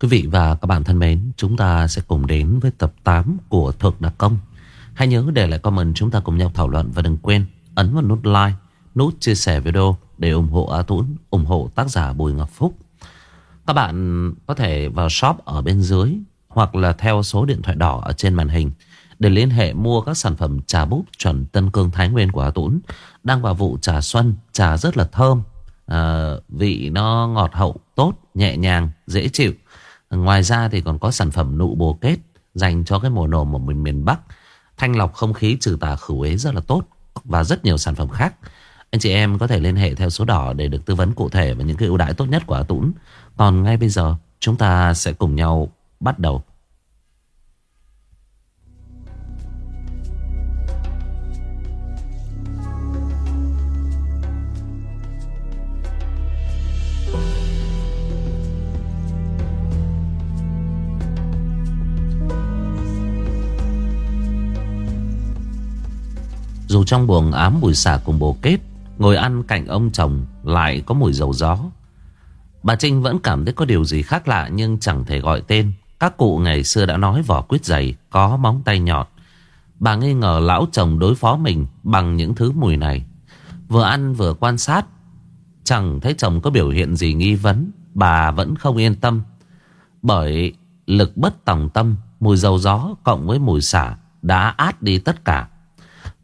Quý vị và các bạn thân mến, chúng ta sẽ cùng đến với tập 8 của Thực Đặc Công. Hãy nhớ để lại comment chúng ta cùng nhau thảo luận và đừng quên ấn vào nút like, nút chia sẻ video để ủng hộ A Tuấn, ủng hộ tác giả Bùi Ngọc Phúc. Các bạn có thể vào shop ở bên dưới hoặc là theo số điện thoại đỏ ở trên màn hình để liên hệ mua các sản phẩm trà búp chuẩn Tân Cương Thái Nguyên của A Tuấn. Đang vào vụ trà xuân, trà rất là thơm, à, vị nó ngọt hậu, tốt, nhẹ nhàng, dễ chịu. Ngoài ra thì còn có sản phẩm nụ bồ kết dành cho cái mùa nồm ở miền miền Bắc. Thanh lọc không khí, trừ tà khử uế rất là tốt và rất nhiều sản phẩm khác. Anh chị em có thể liên hệ theo số đỏ để được tư vấn cụ thể và những cái ưu đãi tốt nhất của Tũng. Còn ngay bây giờ, chúng ta sẽ cùng nhau bắt đầu. Dù trong buồng ám mùi xả cùng bồ kết, Ngồi ăn cạnh ông chồng Lại có mùi dầu gió. Bà Trinh vẫn cảm thấy có điều gì khác lạ Nhưng chẳng thể gọi tên. Các cụ ngày xưa đã nói vỏ quýt dày, Có móng tay nhọt Bà nghi ngờ lão chồng đối phó mình Bằng những thứ mùi này. Vừa ăn vừa quan sát, Chẳng thấy chồng có biểu hiện gì nghi vấn. Bà vẫn không yên tâm, Bởi lực bất tòng tâm, Mùi dầu gió cộng với mùi xả Đã át đi tất cả.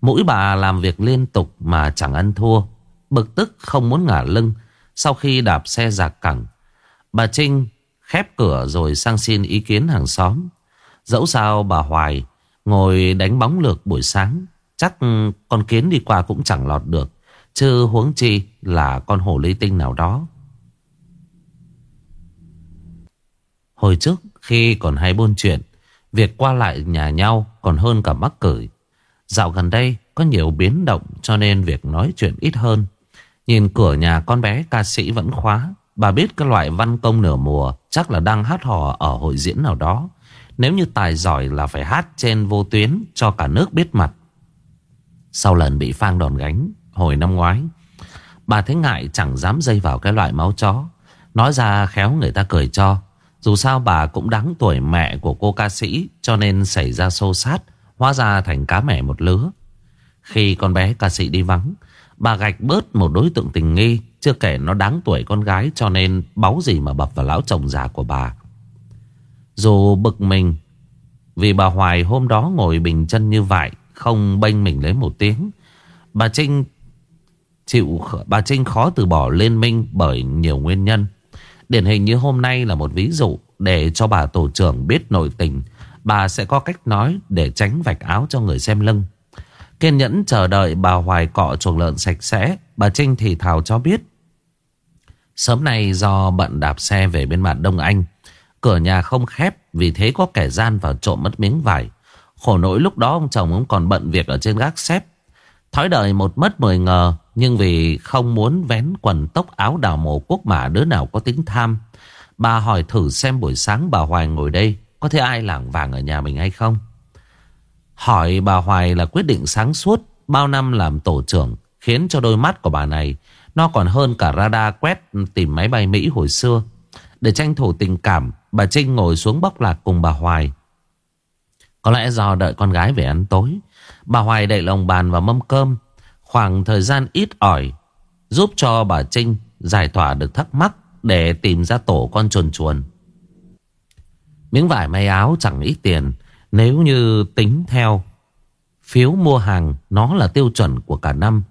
Mũi bà làm việc liên tục mà chẳng ăn thua. Bực tức không muốn ngả lưng. Sau khi đạp xe giạc cẳng. Bà Trinh khép cửa rồi sang xin ý kiến hàng xóm. Dẫu sao bà Hoài ngồi đánh bóng lược buổi sáng. Chắc con kiến đi qua cũng chẳng lọt được. Chứ huống chi là con hổ ly tinh nào đó. Hồi trước khi còn hay buôn chuyện. Việc qua lại nhà nhau còn hơn cả mắc cửi. Dạo gần đây có nhiều biến động cho nên việc nói chuyện ít hơn. Nhìn cửa nhà con bé ca sĩ vẫn khóa. Bà biết cái loại văn công nửa mùa chắc là đang hát hò ở hội diễn nào đó. Nếu như tài giỏi là phải hát trên vô tuyến cho cả nước biết mặt. Sau lần bị phang đòn gánh hồi năm ngoái, bà thấy ngại chẳng dám dây vào cái loại máu chó. Nói ra khéo người ta cười cho. Dù sao bà cũng đáng tuổi mẹ của cô ca sĩ cho nên xảy ra xô sát Hóa ra thành cá mẻ một lứa. Khi con bé ca sĩ đi vắng, Bà gạch bớt một đối tượng tình nghi, Chưa kể nó đáng tuổi con gái Cho nên báu gì mà bập vào lão chồng già của bà. Dù bực mình, Vì bà Hoài hôm đó ngồi bình chân như vậy, Không bênh mình lấy một tiếng, Bà Trinh chịu Bà Trinh khó từ bỏ liên minh Bởi nhiều nguyên nhân. Điển hình như hôm nay là một ví dụ Để cho bà tổ trưởng biết nội tình. Bà sẽ có cách nói để tránh vạch áo cho người xem lưng. Kiên nhẫn chờ đợi bà Hoài cọ chuồng lợn sạch sẽ, Bà Trinh thì thào cho biết. Sớm nay do bận đạp xe về bên mặt Đông Anh, Cửa nhà không khép Vì thế có kẻ gian vào trộm mất miếng vải. Khổ nỗi lúc đó ông chồng cũng còn bận việc ở trên gác xếp. Thói đời một mất mười ngờ, Nhưng vì không muốn vén quần tóc áo đào mồ quốc mà đứa nào có tính tham. Bà hỏi thử xem buổi sáng bà Hoài ngồi đây có thể ai lảng vàng ở nhà mình hay không? Hỏi bà Hoài là quyết định sáng suốt Bao năm làm tổ trưởng, Khiến cho đôi mắt của bà này Nó còn hơn cả radar quét tìm máy bay Mỹ hồi xưa. Để tranh thủ tình cảm, Bà Trinh ngồi xuống bóc lạc cùng bà Hoài. Có lẽ do đợi con gái về ăn tối, Bà Hoài đậy lồng bàn và mâm cơm. Khoảng thời gian ít ỏi Giúp cho bà Trinh giải tỏa được thắc mắc Để tìm ra tổ con chuồn chuồn. Miếng vải may áo chẳng ít tiền. Nếu như tính theo Phiếu mua hàng, Nó là tiêu chuẩn của cả năm.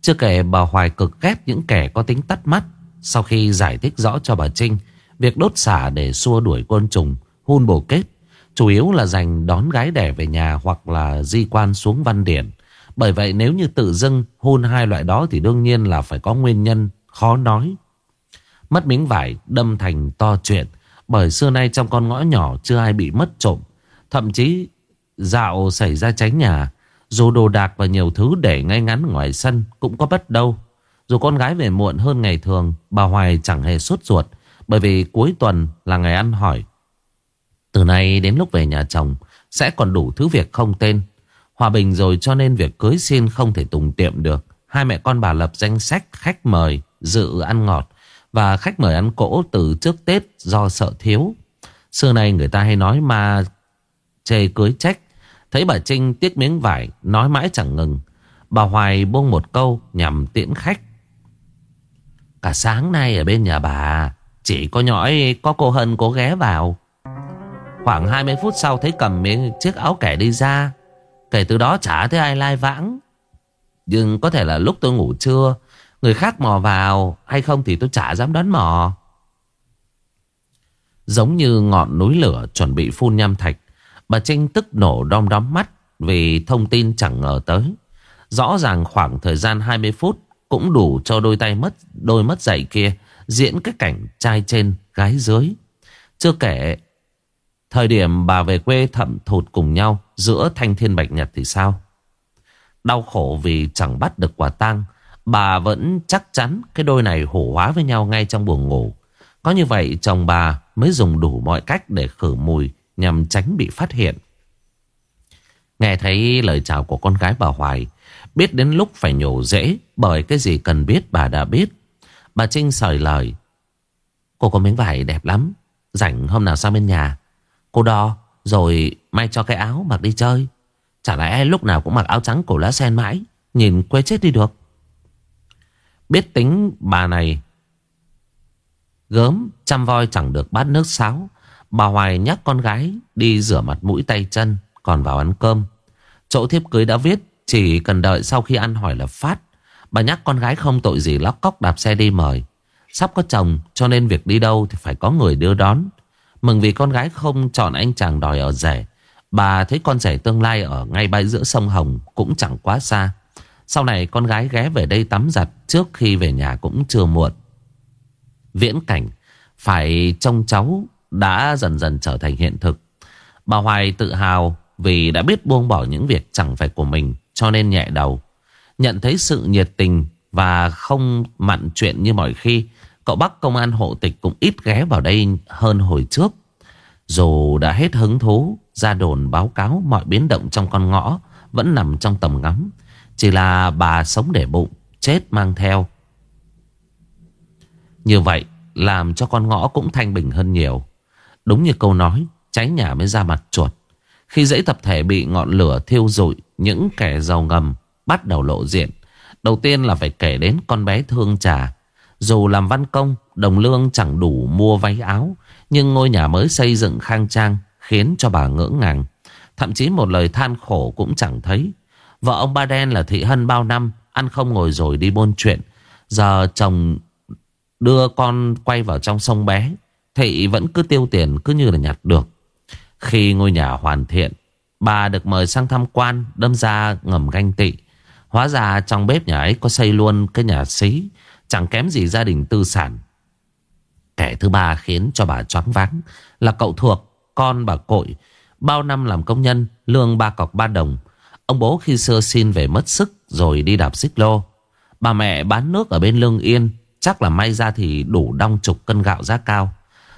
Chưa kể bà Hoài cực ghét những kẻ có tính tắt mắt. Sau khi giải thích rõ cho bà Trinh, Việc đốt xả để xua đuổi côn trùng, Hun bổ kết, Chủ yếu là dành đón gái đẻ về nhà Hoặc là di quan xuống văn điển. Bởi vậy nếu như tự dưng hôn hai loại đó Thì đương nhiên là phải có nguyên nhân Khó nói. Mất miếng vải đâm thành to chuyện bởi xưa nay trong con ngõ nhỏ chưa ai bị mất trộm. Thậm chí dạo xảy ra cháy nhà. Dù đồ đạc và nhiều thứ để ngay ngắn ngoài sân cũng có bất đâu. Dù con gái về muộn hơn ngày thường, bà Hoài chẳng hề sốt ruột. Bởi vì cuối tuần là ngày ăn hỏi. Từ nay đến lúc về nhà chồng sẽ còn đủ thứ việc không tên. Hòa bình rồi cho nên việc cưới xin không thể tùng tiệm được. Hai mẹ con bà lập danh sách khách mời dự ăn ngọt và khách mời ăn cỗ từ trước Tết do sợ thiếu. Xưa nay người ta hay nói mà chê cưới trách. Thấy bà Trinh tiếc miếng vải, nói mãi chẳng ngừng. Bà Hoài buông một câu nhằm tiễn khách. Cả sáng nay ở bên nhà bà, chỉ có nhõi có cô Hân cố ghé vào. Khoảng 20 phút sau thấy cầm miếng chiếc áo kẻ đi ra. Kể từ đó chả thấy ai lai vãng. Nhưng có thể là lúc tôi ngủ trưa, người khác mò vào, hay không thì tôi chả dám đoán mò. Giống như ngọn núi lửa chuẩn bị phun nham thạch. Bà Trinh tức nổ đom đóm mắt vì thông tin chẳng ngờ tới. Rõ ràng khoảng thời gian 20 phút cũng đủ cho đôi tay mất, đôi mất dậy kia diễn cái cảnh trai trên, gái dưới. Chưa kể, thời điểm bà về quê thậm thụt cùng nhau giữa thanh thiên bạch nhật thì sao? Đau khổ vì chẳng bắt được quả tang Bà vẫn chắc chắn cái đôi này hổ hóa với nhau ngay trong buồng ngủ. Có như vậy chồng bà mới dùng đủ mọi cách để khử mùi nhằm tránh bị phát hiện. Nghe thấy lời chào của con gái bà Hoài, biết đến lúc phải nhổ dễ bởi cái gì cần biết bà đã biết. Bà Trinh sời lời. Cô có miếng vải đẹp lắm, rảnh hôm nào sang bên nhà. Cô đo rồi may cho cái áo mặc đi chơi. Chả lẽ lúc nào cũng mặc áo trắng cổ lá sen mãi, nhìn quê chết đi được. Biết tính bà này Gớm chăm voi chẳng được bát nước sáo, Bà Hoài nhắc con gái Đi rửa mặt mũi tay chân, Còn vào ăn cơm. Chỗ thiếp cưới đã viết, Chỉ cần đợi sau khi ăn hỏi là phát. Bà nhắc con gái không tội gì lóc cóc đạp xe đi mời. Sắp có chồng, Cho nên việc đi đâu thì phải có người đưa đón. Mừng vì con gái không chọn anh chàng đòi ở rẻ Bà thấy con rể tương lai ở ngay bãi giữa sông Hồng Cũng chẳng quá xa sau này con gái ghé về đây tắm giặt Trước khi về nhà cũng chưa muộn. Viễn cảnh, Phải trông cháu Đã dần dần trở thành hiện thực. Bà Hoài tự hào Vì đã biết buông bỏ những việc chẳng phải của mình, Cho nên nhẹ đầu. Nhận thấy sự nhiệt tình Và không mặn chuyện như mọi khi, Cậu bác công an hộ tịch cũng ít ghé vào đây hơn hồi trước. Dù đã hết hứng thú, Ra đồn báo cáo mọi biến động trong con ngõ Vẫn nằm trong tầm ngắm chỉ là bà sống để bụng, Chết mang theo. Như vậy, Làm cho con ngõ cũng thanh bình hơn nhiều. Đúng như câu nói, Cháy nhà mới ra mặt chuột. Khi dãy tập thể bị ngọn lửa thiêu rụi, Những kẻ giàu ngầm Bắt đầu lộ diện. Đầu tiên là phải kể đến con bé thương trà. Dù làm văn công, Đồng lương chẳng đủ mua váy áo, Nhưng ngôi nhà mới xây dựng khang trang Khiến cho bà ngỡ ngàng. Thậm chí một lời than khổ cũng chẳng thấy. Vợ ông Ba Đen là Thị Hân bao năm, Ăn không ngồi rồi đi buôn chuyện. Giờ chồng đưa con quay vào trong sông bé. Thị vẫn cứ tiêu tiền, cứ như là nhặt được. Khi ngôi nhà hoàn thiện, Bà được mời sang tham quan, Đâm ra ngầm ganh tị. Hóa ra trong bếp nhà ấy có xây luôn cái nhà xí, Chẳng kém gì gia đình tư sản. Kẻ thứ ba khiến cho bà choáng váng Là cậu thuộc Con bà cội, Bao năm làm công nhân, Lương ba cọc ba đồng. Ông bố khi xưa xin về mất sức rồi đi đạp xích lô. Bà mẹ bán nước ở bên Lương Yên chắc là may ra thì đủ đong chục cân gạo giá cao.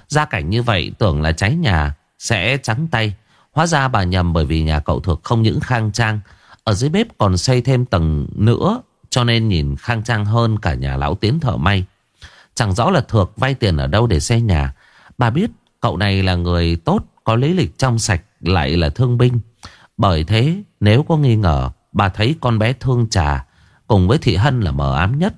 Gia cảnh như vậy tưởng là cháy nhà sẽ trắng tay. Hóa ra bà nhầm bởi vì nhà cậu thuộc không những khang trang. Ở dưới bếp còn xây thêm tầng nữa cho nên nhìn khang trang hơn cả nhà lão tiến thợ may. Chẳng rõ là thuộc vay tiền ở đâu để xây nhà. Bà biết cậu này là người tốt, có lý lịch trong sạch, lại là thương binh. Bởi thế, nếu có nghi ngờ, Bà thấy con bé thương trà Cùng với Thị Hân là mờ ám nhất.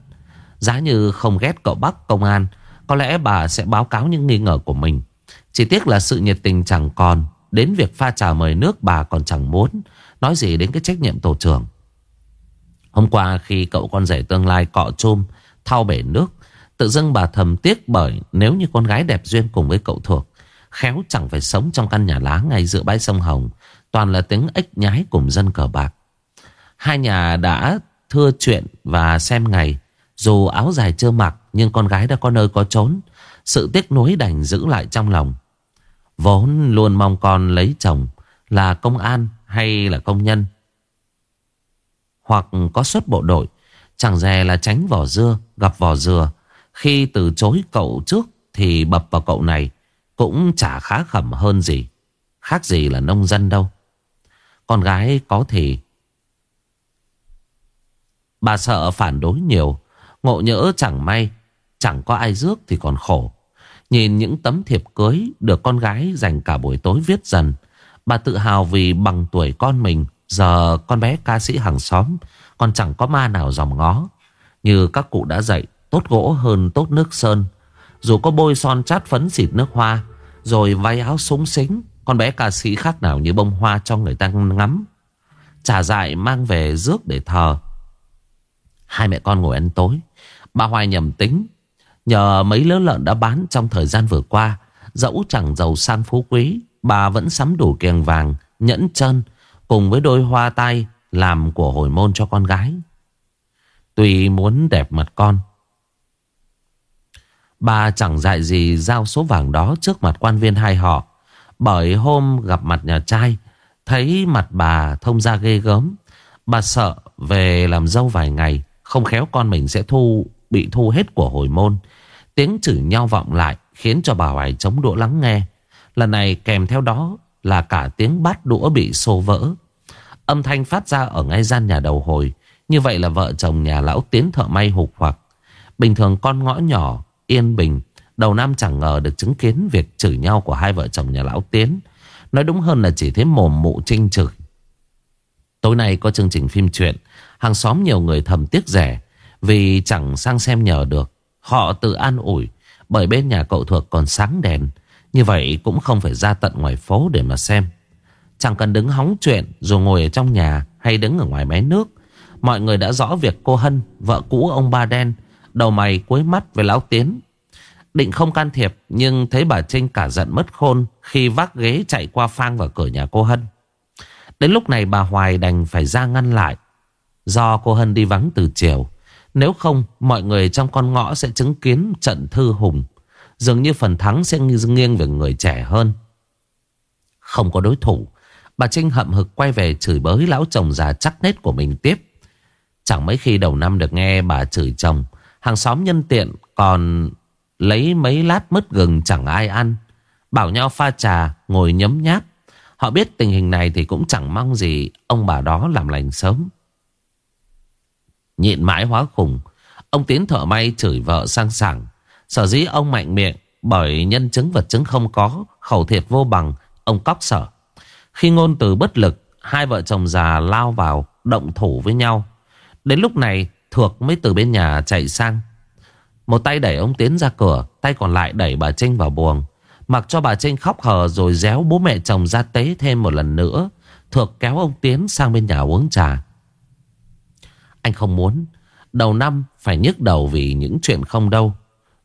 Giá như không ghét cậu Bắc công an, Có lẽ bà sẽ báo cáo những nghi ngờ của mình. Chỉ tiếc là sự nhiệt tình chẳng còn, Đến việc pha trà mời nước bà còn chẳng muốn. Nói gì đến cái trách nhiệm tổ trưởng. Hôm qua khi cậu con rể tương lai cọ chôm, Thao bể nước, Tự dưng bà thầm tiếc bởi Nếu như con gái đẹp duyên cùng với cậu thuộc, Khéo chẳng phải sống trong căn nhà lá ngay giữa bãi sông Hồng Toàn là tiếng ếch nhái cùng dân cờ bạc. Hai nhà đã thưa chuyện và xem ngày. Dù áo dài chưa mặc, Nhưng con gái đã có nơi có trốn Sự tiếc nuối đành giữ lại trong lòng. Vốn luôn mong con lấy chồng Là công an hay là công nhân. Hoặc có xuất bộ đội, Chẳng dè là tránh vỏ dưa, Gặp vỏ dừa. Khi từ chối cậu trước Thì bập vào cậu này, Cũng chả khá khẩm hơn gì. Khác gì là nông dân đâu con gái có thì Bà sợ phản đối nhiều Ngộ nhỡ chẳng may Chẳng có ai rước thì còn khổ Nhìn những tấm thiệp cưới được con gái dành cả buổi tối viết dần. Bà tự hào vì bằng tuổi con mình, giờ con bé ca sĩ hàng xóm còn chẳng có ma nào dòng ngó. Như các cụ đã dạy, tốt gỗ hơn tốt nước sơn. Dù có bôi son chát phấn xịt nước hoa, rồi váy áo súng xính, con bé ca sĩ khác nào như bông hoa cho người ta ngắm. trà dại mang về rước để thờ. Hai mẹ con ngồi ăn tối. Bà Hoài nhầm tính, Nhờ mấy lứa lợn đã bán trong thời gian vừa qua, Dẫu chẳng giàu sang phú quý, Bà vẫn sắm đủ kiềng vàng, Nhẫn chân, Cùng với đôi hoa tay Làm của hồi môn cho con gái Tuy muốn đẹp mặt con, Bà chẳng dạy gì giao số vàng đó trước mặt quan viên hai họ bởi hôm gặp mặt nhà trai Thấy mặt bà thông ra ghê gớm Bà sợ về làm dâu vài ngày Không khéo con mình sẽ thu bị thu hết của hồi môn Tiếng chửi nhau vọng lại khiến cho bà Hoài chống đũa lắng nghe. Lần này kèm theo đó là cả tiếng bát đũa bị xô vỡ. Âm thanh phát ra ở ngay gian nhà đầu hồi. Như vậy là vợ chồng nhà lão tiến thợ may hụt hoặc. Bình thường con ngõ nhỏ, yên bình. Đầu năm chẳng ngờ được chứng kiến việc chửi nhau của hai vợ chồng nhà lão tiến. Nói đúng hơn là chỉ thấy mồm mụ trinh chửi. Tối nay có chương trình phim truyện. Hàng xóm nhiều người thầm tiếc rẻ. Vì chẳng sang xem nhờ được. Họ tự an ủi bởi bên nhà cậu thuộc còn sáng đèn. Như vậy cũng không phải ra tận ngoài phố để mà xem. Chẳng cần đứng hóng chuyện rồi ngồi ở trong nhà hay đứng ở ngoài máy nước. Mọi người đã rõ việc cô Hân, vợ cũ ông Ba Đen, đầu mày cuối mắt với Lão Tiến. Định không can thiệp, nhưng thấy bà Trinh cả giận mất khôn khi vác ghế chạy qua phang vào cửa nhà cô Hân. Đến lúc này bà Hoài đành phải ra ngăn lại. Do cô Hân đi vắng từ chiều. Nếu không mọi người trong con ngõ sẽ chứng kiến trận thư hùng Dường như phần thắng sẽ nghiêng về người trẻ hơn Không có đối thủ, Bà Trinh hậm hực quay về chửi bới lão chồng già chắc nết của mình tiếp Chẳng mấy khi đầu năm được nghe bà chửi chồng, Hàng xóm nhân tiện còn lấy mấy lát mứt gừng chẳng ai ăn. Bảo nhau pha trà, ngồi nhấm nháp. Họ biết tình hình này thì cũng chẳng mong gì ông bà đó làm lành sớm. Nhịn mãi hóa khùng Ông Tiến thợ may chửi vợ sang sảng. Sở dĩ ông mạnh miệng, Bởi nhân chứng vật chứng không có, Khẩu thiệt vô bằng, Ông cóc sở Khi ngôn từ bất lực, Hai vợ chồng già lao vào, Động thủ với nhau. Đến lúc này, Thược mới từ bên nhà chạy sang. Một tay đẩy ông Tiến ra cửa, Tay còn lại đẩy bà Trinh vào buồng. Mặc cho bà Trinh khóc hờ rồi réo bố mẹ chồng ra tế thêm một lần nữa, Thược kéo ông Tiến sang bên nhà uống trà. Anh không muốn. Đầu năm phải nhức đầu vì những chuyện không đâu.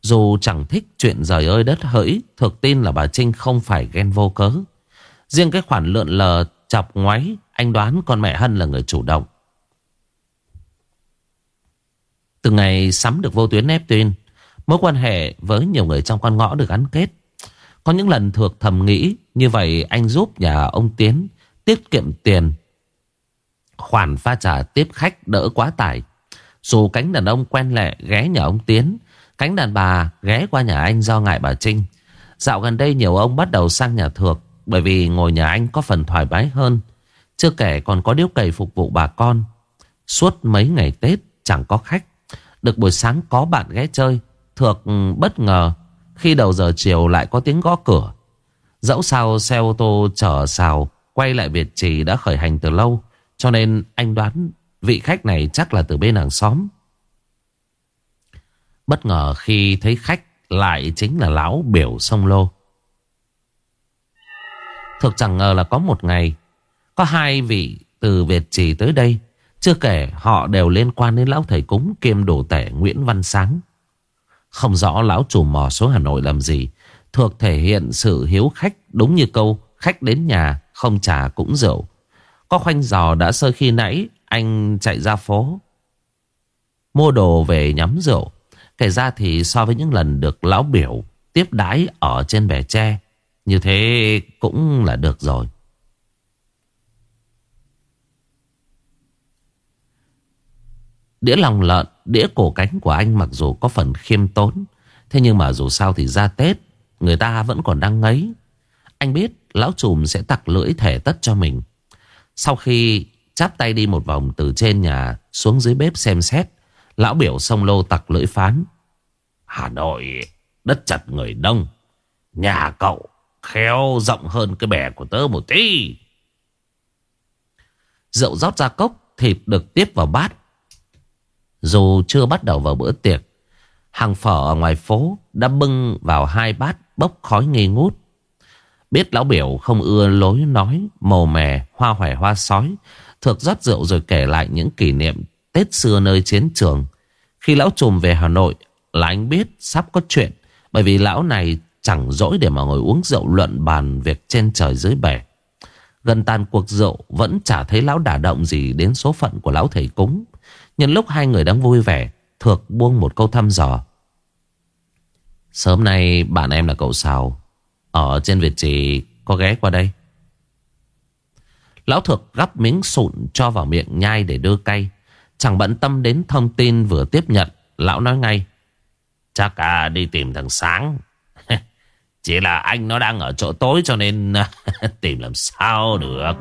Dù chẳng thích chuyện rời ơi đất hỡi Thực tin là bà Trinh không phải ghen vô cớ. Riêng cái khoản lượn lờ chọc ngoáy, Anh đoán con mẹ Hân là người chủ động. Từ ngày sắm được vô tuyến Neptune Mối quan hệ với nhiều người trong con ngõ được gắn kết Có những lần thuộc thầm nghĩ Như vậy anh giúp nhà ông Tiến Tiết kiệm tiền Khoản pha trà tiếp khách đỡ quá tải. Dù cánh đàn ông quen lệ ghé nhà ông Tiến, cánh đàn bà ghé qua nhà anh do ngại bà Trinh. Dạo gần đây nhiều ông bắt đầu sang nhà thược bởi vì ngồi nhà anh có phần thoải mái hơn. Chưa kể còn có điếu cày phục vụ bà con. Suốt mấy ngày Tết chẳng có khách. Được buổi sáng có bạn ghé chơi. Thược ừ, bất ngờ khi đầu giờ chiều lại có tiếng gõ cửa. Dẫu sao xe ô tô chở xào quay lại Việt Trì đã khởi hành từ lâu. Cho nên anh đoán vị khách này chắc là từ bên hàng xóm. Bất ngờ khi thấy khách lại chính là lão biểu sông lô. Thực chẳng ngờ là có một ngày, có hai vị từ Việt Trì tới đây. Chưa kể họ đều liên quan đến lão thầy cúng kiêm đồ tể Nguyễn Văn Sáng. Không rõ lão chủ mò số Hà Nội làm gì. Thuộc thể hiện sự hiếu khách đúng như câu, khách đến nhà, không trà cũng rượu. Có khoanh giò đã sơ khi nãy, Anh chạy ra phố Mua đồ về nhắm rượu, Kể ra thì so với những lần được lão biểu Tiếp đái ở trên bè tre, Như thế cũng là được rồi Đĩa lòng lợn Đĩa cổ cánh của anh mặc dù có phần khiêm tốn Thế nhưng mà dù sao thì ra Tết Người ta vẫn còn đang ngấy Anh biết lão trùm sẽ tặc lưỡi thể tất cho mình sau khi chắp tay đi một vòng từ trên nhà xuống dưới bếp xem xét, lão biểu sông lô tặc lưỡi phán. Hà Nội, đất chặt người đông, Nhà cậu khéo rộng hơn cái bè của tớ một tí. Rượu rót ra cốc, thịt được tiếp vào bát. Dù chưa bắt đầu vào bữa tiệc, hàng phở ở ngoài phố đã bưng vào hai bát bốc khói nghi ngút. Biết lão biểu không ưa lối nói, Mồ mè, hoa hoẻ hoa sói. Thược rót rượu rồi kể lại những kỷ niệm Tết xưa nơi chiến trường. Khi lão trùm về Hà Nội là anh biết sắp có chuyện. Bởi vì lão này chẳng dỗi để mà ngồi uống rượu luận bàn việc trên trời dưới bể. Gần tàn cuộc rượu vẫn chả thấy lão đả động gì đến số phận của lão thầy cúng. Nhân lúc hai người đang vui vẻ, Thược buông một câu thăm dò. Sớm nay bạn em là cậu Sào. Ở trên Việt Trì có ghé qua đây. Lão Thược gắp miếng sụn cho vào miệng nhai để đưa cay. Chẳng bận tâm đến thông tin vừa tiếp nhận Lão nói ngay. Chắc à đi tìm thằng Sáng. Chỉ là anh nó đang ở chỗ tối cho nên tìm làm sao được.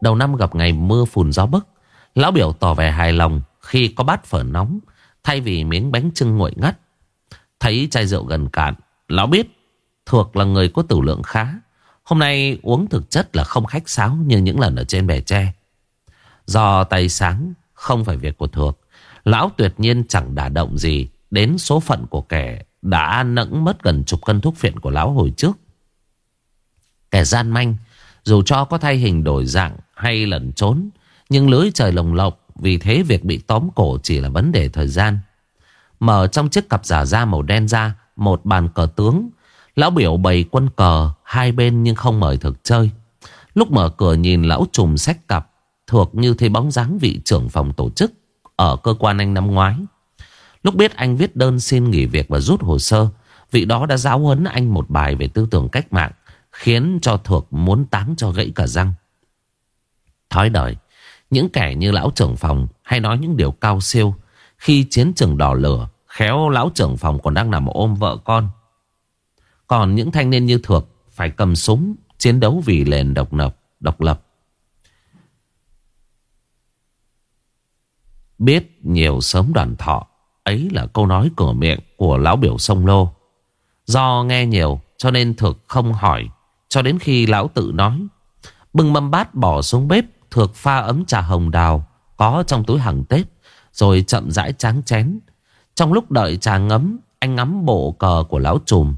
Đầu năm gặp ngày mưa phùn gió bức Lão biểu tỏ vẻ hài lòng khi có bát phở nóng, Thay vì miếng bánh trưng nguội ngắt. Thấy chai rượu gần cạn, Lão biết Thuộc là người có tử lượng khá. Hôm nay uống thực chất là không khách sáo Như những lần ở trên bè tre. Do tay sáng, Không phải việc của Thuộc Lão tuyệt nhiên chẳng đả động gì Đến số phận của kẻ Đã nẫng mất gần chục cân thuốc phiện của lão hồi trước. Kẻ gian manh, Dù cho có thay hình đổi dạng hay lẩn trốn. Nhưng lưới trời lồng lộng vì thế việc bị tóm cổ chỉ là vấn đề thời gian. Mở trong chiếc cặp giả da màu đen ra, Một bàn cờ tướng. Lão biểu bày quân cờ, Hai bên nhưng không mời thực chơi. Lúc mở cửa nhìn lão trùm sách cặp, Thuộc như thấy bóng dáng vị trưởng phòng tổ chức Ở cơ quan anh năm ngoái. Lúc biết anh viết đơn xin nghỉ việc và rút hồ sơ, Vị đó đã giáo huấn anh một bài về tư tưởng cách mạng, Khiến cho Thuộc muốn táng cho gãy cả răng. Thói đời những kẻ như lão trưởng phòng hay nói những điều cao siêu. Khi chiến trường đỏ lửa, khéo lão trưởng phòng còn đang nằm ôm vợ con. Còn những thanh niên như Thược phải cầm súng chiến đấu vì nền độc lập. Độc lập. Biết nhiều sớm đoàn thọ Ấy là câu nói cửa miệng của lão biểu sông lô Do nghe nhiều cho nên thực không hỏi Cho đến khi lão tự nói Bưng mâm bát bỏ xuống bếp Thược pha ấm trà hồng đào Có trong túi hàng Tết, Rồi chậm rãi tráng chén. Trong lúc đợi trà ngấm, Anh ngắm bộ cờ của lão trùm.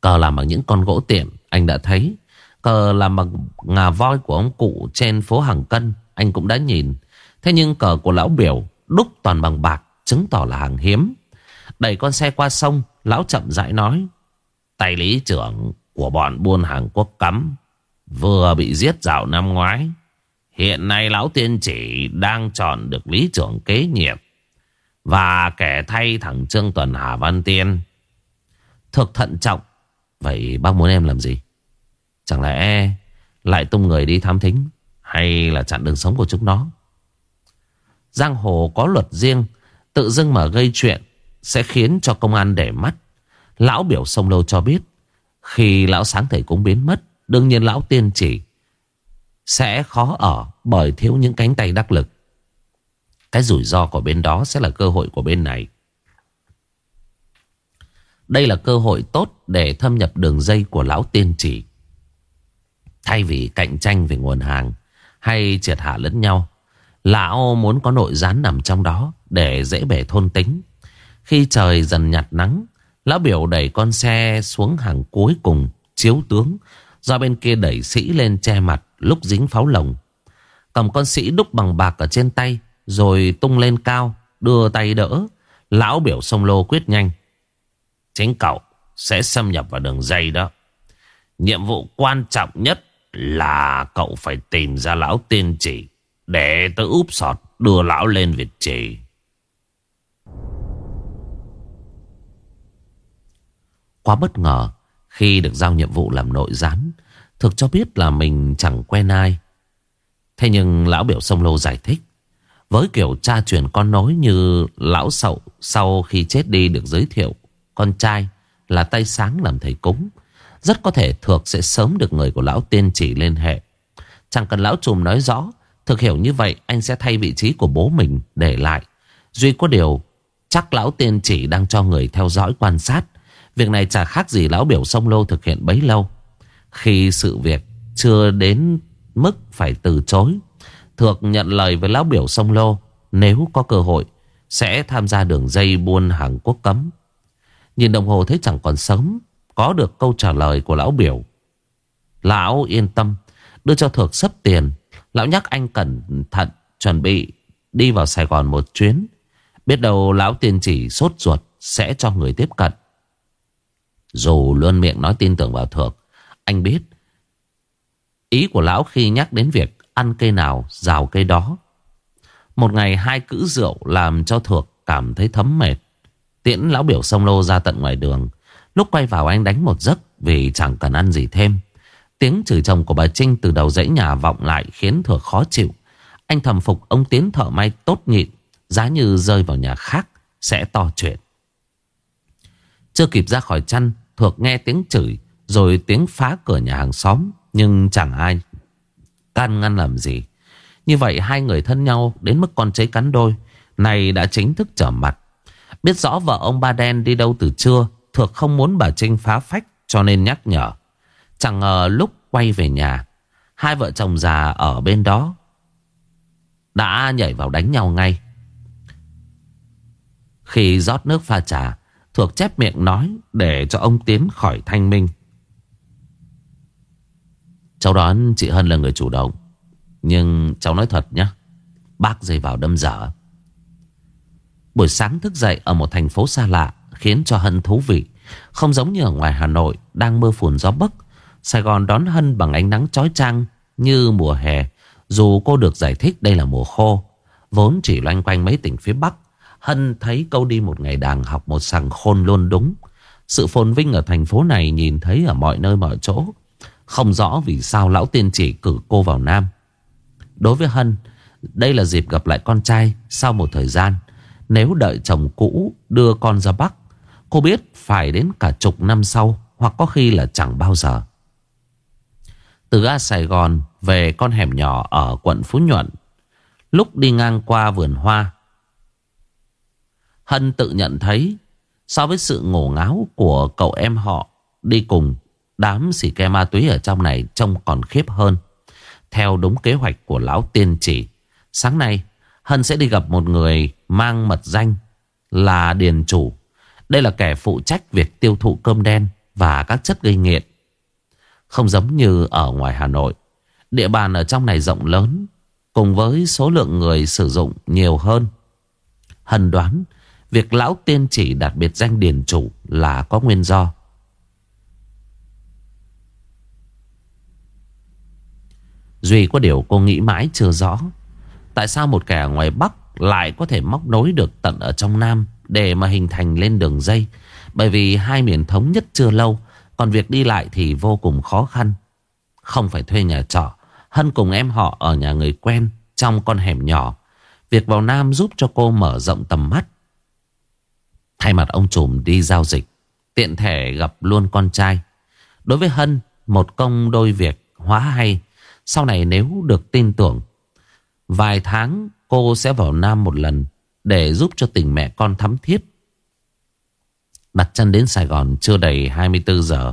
Cờ làm bằng những con gỗ tiệm Anh đã thấy. Cờ làm bằng ngà voi của ông cụ Trên phố Hàng Cân, Anh cũng đã nhìn. Thế nhưng cờ của lão biểu Đúc toàn bằng bạc, Chứng tỏ là hàng hiếm. Đẩy con xe qua sông, Lão chậm rãi nói Tài lý trưởng của bọn buôn hàng quốc cấm Vừa bị giết dạo năm ngoái Hiện nay lão tiên chỉ đang chọn được lý trưởng kế nhiệm Và kẻ thay thằng Trương Tuần Hà Văn Tiên. Thực thận trọng. Vậy bác muốn em làm gì? Chẳng lẽ lại tung người đi thám thính Hay là chặn đường sống của chúng nó? Giang hồ có luật riêng, Tự dưng mà gây chuyện Sẽ khiến cho công an để mắt. Lão biểu sông lâu cho biết, Khi lão sáng thầy cũng biến mất, Đương nhiên lão tiên chỉ sẽ khó ở bởi thiếu những cánh tay đắc lực. Cái rủi ro của bên đó sẽ là cơ hội của bên này. Đây là cơ hội tốt để thâm nhập đường dây của lão tiên chỉ. Thay vì cạnh tranh về nguồn hàng hay triệt hạ lẫn nhau, lão muốn có nội gián nằm trong đó để dễ bể thôn tính. Khi trời dần nhạt nắng, lão biểu đẩy con xe xuống hàng cuối cùng, chiếu tướng, do bên kia đẩy sĩ lên che mặt lúc dính pháo lồng. Cầm con sĩ đúc bằng bạc ở trên tay rồi tung lên cao, đưa tay đỡ. Lão biểu sông lô quyết nhanh. Chính cậu sẽ xâm nhập vào đường dây đó. Nhiệm vụ quan trọng nhất là cậu phải tìm ra lão tiên chỉ để tự úp sọt đưa lão lên Việt trì. Quá bất ngờ khi được giao nhiệm vụ làm nội gián Thực cho biết là mình chẳng quen ai. Thế nhưng lão biểu sông lô giải thích. Với kiểu cha truyền con nối như lão sậu Sau khi chết đi được giới thiệu Con trai là tay sáng làm thầy cúng, Rất có thể Thược sẽ sớm được người của lão tiên chỉ liên hệ. Chẳng cần lão trùm nói rõ, Thực hiểu như vậy anh sẽ thay vị trí của bố mình để lại. Duy có điều, Chắc lão tiên chỉ đang cho người theo dõi quan sát. Việc này chả khác gì lão biểu sông lô thực hiện bấy lâu. Khi sự việc chưa đến mức phải từ chối. Thược nhận lời với lão biểu sông lô, Nếu có cơ hội, Sẽ tham gia đường dây buôn hàng quốc cấm. Nhìn đồng hồ thấy chẳng còn sớm, Có được câu trả lời của lão biểu. Lão yên tâm, Đưa cho Thược sấp tiền. Lão nhắc anh cẩn thận Chuẩn bị đi vào Sài Gòn một chuyến. Biết đâu lão tiên chỉ sốt ruột Sẽ cho người tiếp cận. Dù luôn miệng nói tin tưởng vào Thược anh biết. Ý của lão khi nhắc đến việc Ăn cây nào, rào cây đó. Một ngày hai cữ rượu Làm cho Thược cảm thấy thấm mệt. Tiễn lão biểu sông lô ra tận ngoài đường. Lúc quay vào anh đánh một giấc Vì chẳng cần ăn gì thêm. Tiếng chửi chồng của bà Trinh từ đầu dãy nhà vọng lại Khiến Thược khó chịu. Anh thầm phục ông Tiến thợ may tốt nhịn, Giá như rơi vào nhà khác, Sẽ to chuyện. Chưa kịp ra khỏi chăn Thuộc nghe tiếng chửi. Rồi tiếng phá cửa nhà hàng xóm, Nhưng chẳng ai Can ngăn làm gì. Như vậy hai người thân nhau Đến mức con cháy cắn đôi Này đã chính thức trở mặt. Biết rõ vợ ông ba đen đi đâu từ trưa, Thược không muốn bà Trinh phá phách Cho nên nhắc nhở. Chẳng ngờ lúc quay về nhà, Hai vợ chồng già ở bên đó Đã nhảy vào đánh nhau ngay. Khi rót nước pha trà Thuộc chép miệng nói Để cho ông Tiến khỏi thanh minh. Cháu đoán chị Hân là người chủ động. Nhưng cháu nói thật nhé Bác dây vào đâm dở. Buổi sáng thức dậy ở một thành phố xa lạ Khiến cho Hân thú vị. Không giống như ở ngoài Hà Nội Đang mưa phùn gió bấc, Sài Gòn đón Hân bằng ánh nắng chói chang Như mùa hè. Dù cô được giải thích đây là mùa khô, Vốn chỉ loanh quanh mấy tỉnh phía Bắc, Hân thấy câu đi một ngày đàng học một sằng khôn luôn đúng. Sự phồn vinh ở thành phố này nhìn thấy ở mọi nơi mọi chỗ không rõ vì sao lão tiên chỉ cử cô vào Nam. Đối với Hân, Đây là dịp gặp lại con trai Sau một thời gian. Nếu đợi chồng cũ đưa con ra Bắc, Cô biết phải đến cả chục năm sau Hoặc có khi là chẳng bao giờ. Từ ga Sài Gòn Về con hẻm nhỏ ở quận Phú Nhuận, Lúc đi ngang qua vườn hoa, Hân tự nhận thấy So với sự ngổ ngáo của cậu em họ Đi cùng Đám xỉ ke ma túy ở trong này Trông còn khiếp hơn. Theo đúng kế hoạch của lão tiên chỉ, Sáng nay, Hân sẽ đi gặp một người mang mật danh Là Điền Chủ. Đây là kẻ phụ trách việc tiêu thụ cơm đen Và các chất gây nghiện. Không giống như ở ngoài Hà Nội, Địa bàn ở trong này rộng lớn, Cùng với số lượng người sử dụng nhiều hơn. Hân đoán, Việc lão tiên chỉ đặt biệt danh điền chủ là có nguyên do. Duy có điều cô nghĩ mãi chưa rõ. Tại sao một kẻ ngoài Bắc lại có thể móc nối được tận ở trong Nam để mà hình thành lên đường dây. Bởi vì hai miền thống nhất chưa lâu, còn việc đi lại thì vô cùng khó khăn. Không phải thuê nhà trọ, Hân cùng em họ ở nhà người quen trong con hẻm nhỏ. Việc vào Nam giúp cho cô mở rộng tầm mắt. Thay mặt ông trùm đi giao dịch Tiện thể gặp luôn con trai Đối với Hân Một công đôi việc hóa hay sau này nếu được tin tưởng, Vài tháng cô sẽ vào Nam một lần Để giúp cho tình mẹ con thắm thiết Đặt chân đến Sài Gòn chưa đầy 24 giờ,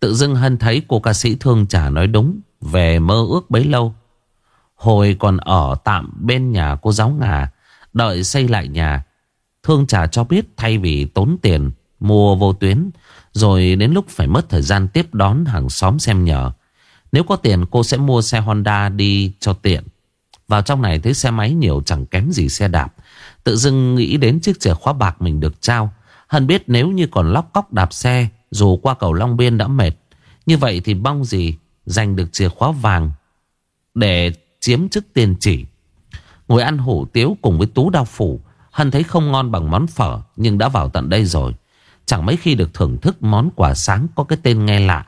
Tự dưng Hân thấy cô ca sĩ thương trả nói đúng Về mơ ước bấy lâu Hồi còn ở tạm bên nhà cô giáo ngà, Đợi xây lại nhà Thương trà cho biết thay vì tốn tiền mua vô tuyến, rồi đến lúc phải mất thời gian tiếp đón hàng xóm xem nhờ. Nếu có tiền, cô sẽ mua xe Honda đi cho tiện. Vào trong này thấy xe máy nhiều chẳng kém gì xe đạp. Tự dưng nghĩ đến chiếc chìa khóa bạc mình được trao. Hân biết nếu như còn lóc cóc đạp xe, dù qua cầu Long Biên đã mệt. Như vậy thì mong gì giành được chìa khóa vàng để chiếm chức tiền chỉ. Ngồi ăn hủ tiếu cùng với Tú Đao Phủ, Hân thấy không ngon bằng món phở, Nhưng đã vào tận đây rồi Chẳng mấy khi được thưởng thức món quà sáng Có cái tên nghe lạ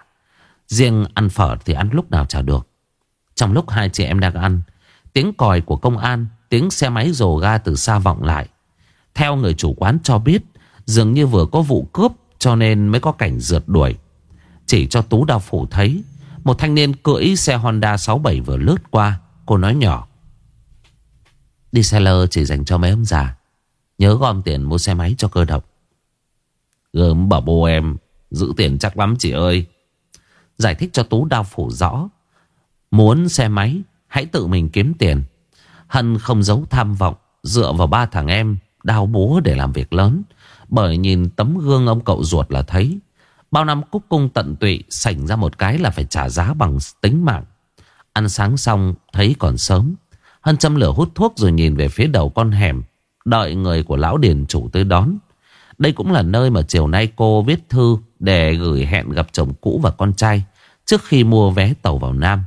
Riêng ăn phở thì ăn lúc nào chả được. Trong lúc hai chị em đang ăn, Tiếng còi của công an, Tiếng xe máy rồ ga từ xa vọng lại. Theo người chủ quán cho biết, Dường như vừa có vụ cướp Cho nên mới có cảnh rượt đuổi. Chỉ cho Tú Đào Phủ thấy, Một thanh niên cưỡi xe Honda 67 vừa lướt qua, Cô nói nhỏ. Đi xe lơ chỉ dành cho mấy ông già, Nhớ gom tiền mua xe máy cho cơ động. Gớm bảo bố em, Giữ tiền chắc lắm chị ơi. Giải thích cho Tú đau phủ rõ. Muốn xe máy, Hãy tự mình kiếm tiền. Hân không giấu tham vọng, Dựa vào ba thằng em Đào búa để làm việc lớn. Bởi nhìn tấm gương ông cậu ruột là thấy, Bao năm cúc cung tận tụy Sảnh ra một cái là phải trả giá bằng tính mạng. Ăn sáng xong, Thấy còn sớm. Hân châm lửa hút thuốc rồi nhìn về phía đầu con hẻm, Đợi người của lão điền chủ tới đón. Đây cũng là nơi mà chiều nay cô viết thư Để gửi hẹn gặp chồng cũ và con trai. Trước khi mua vé tàu vào Nam.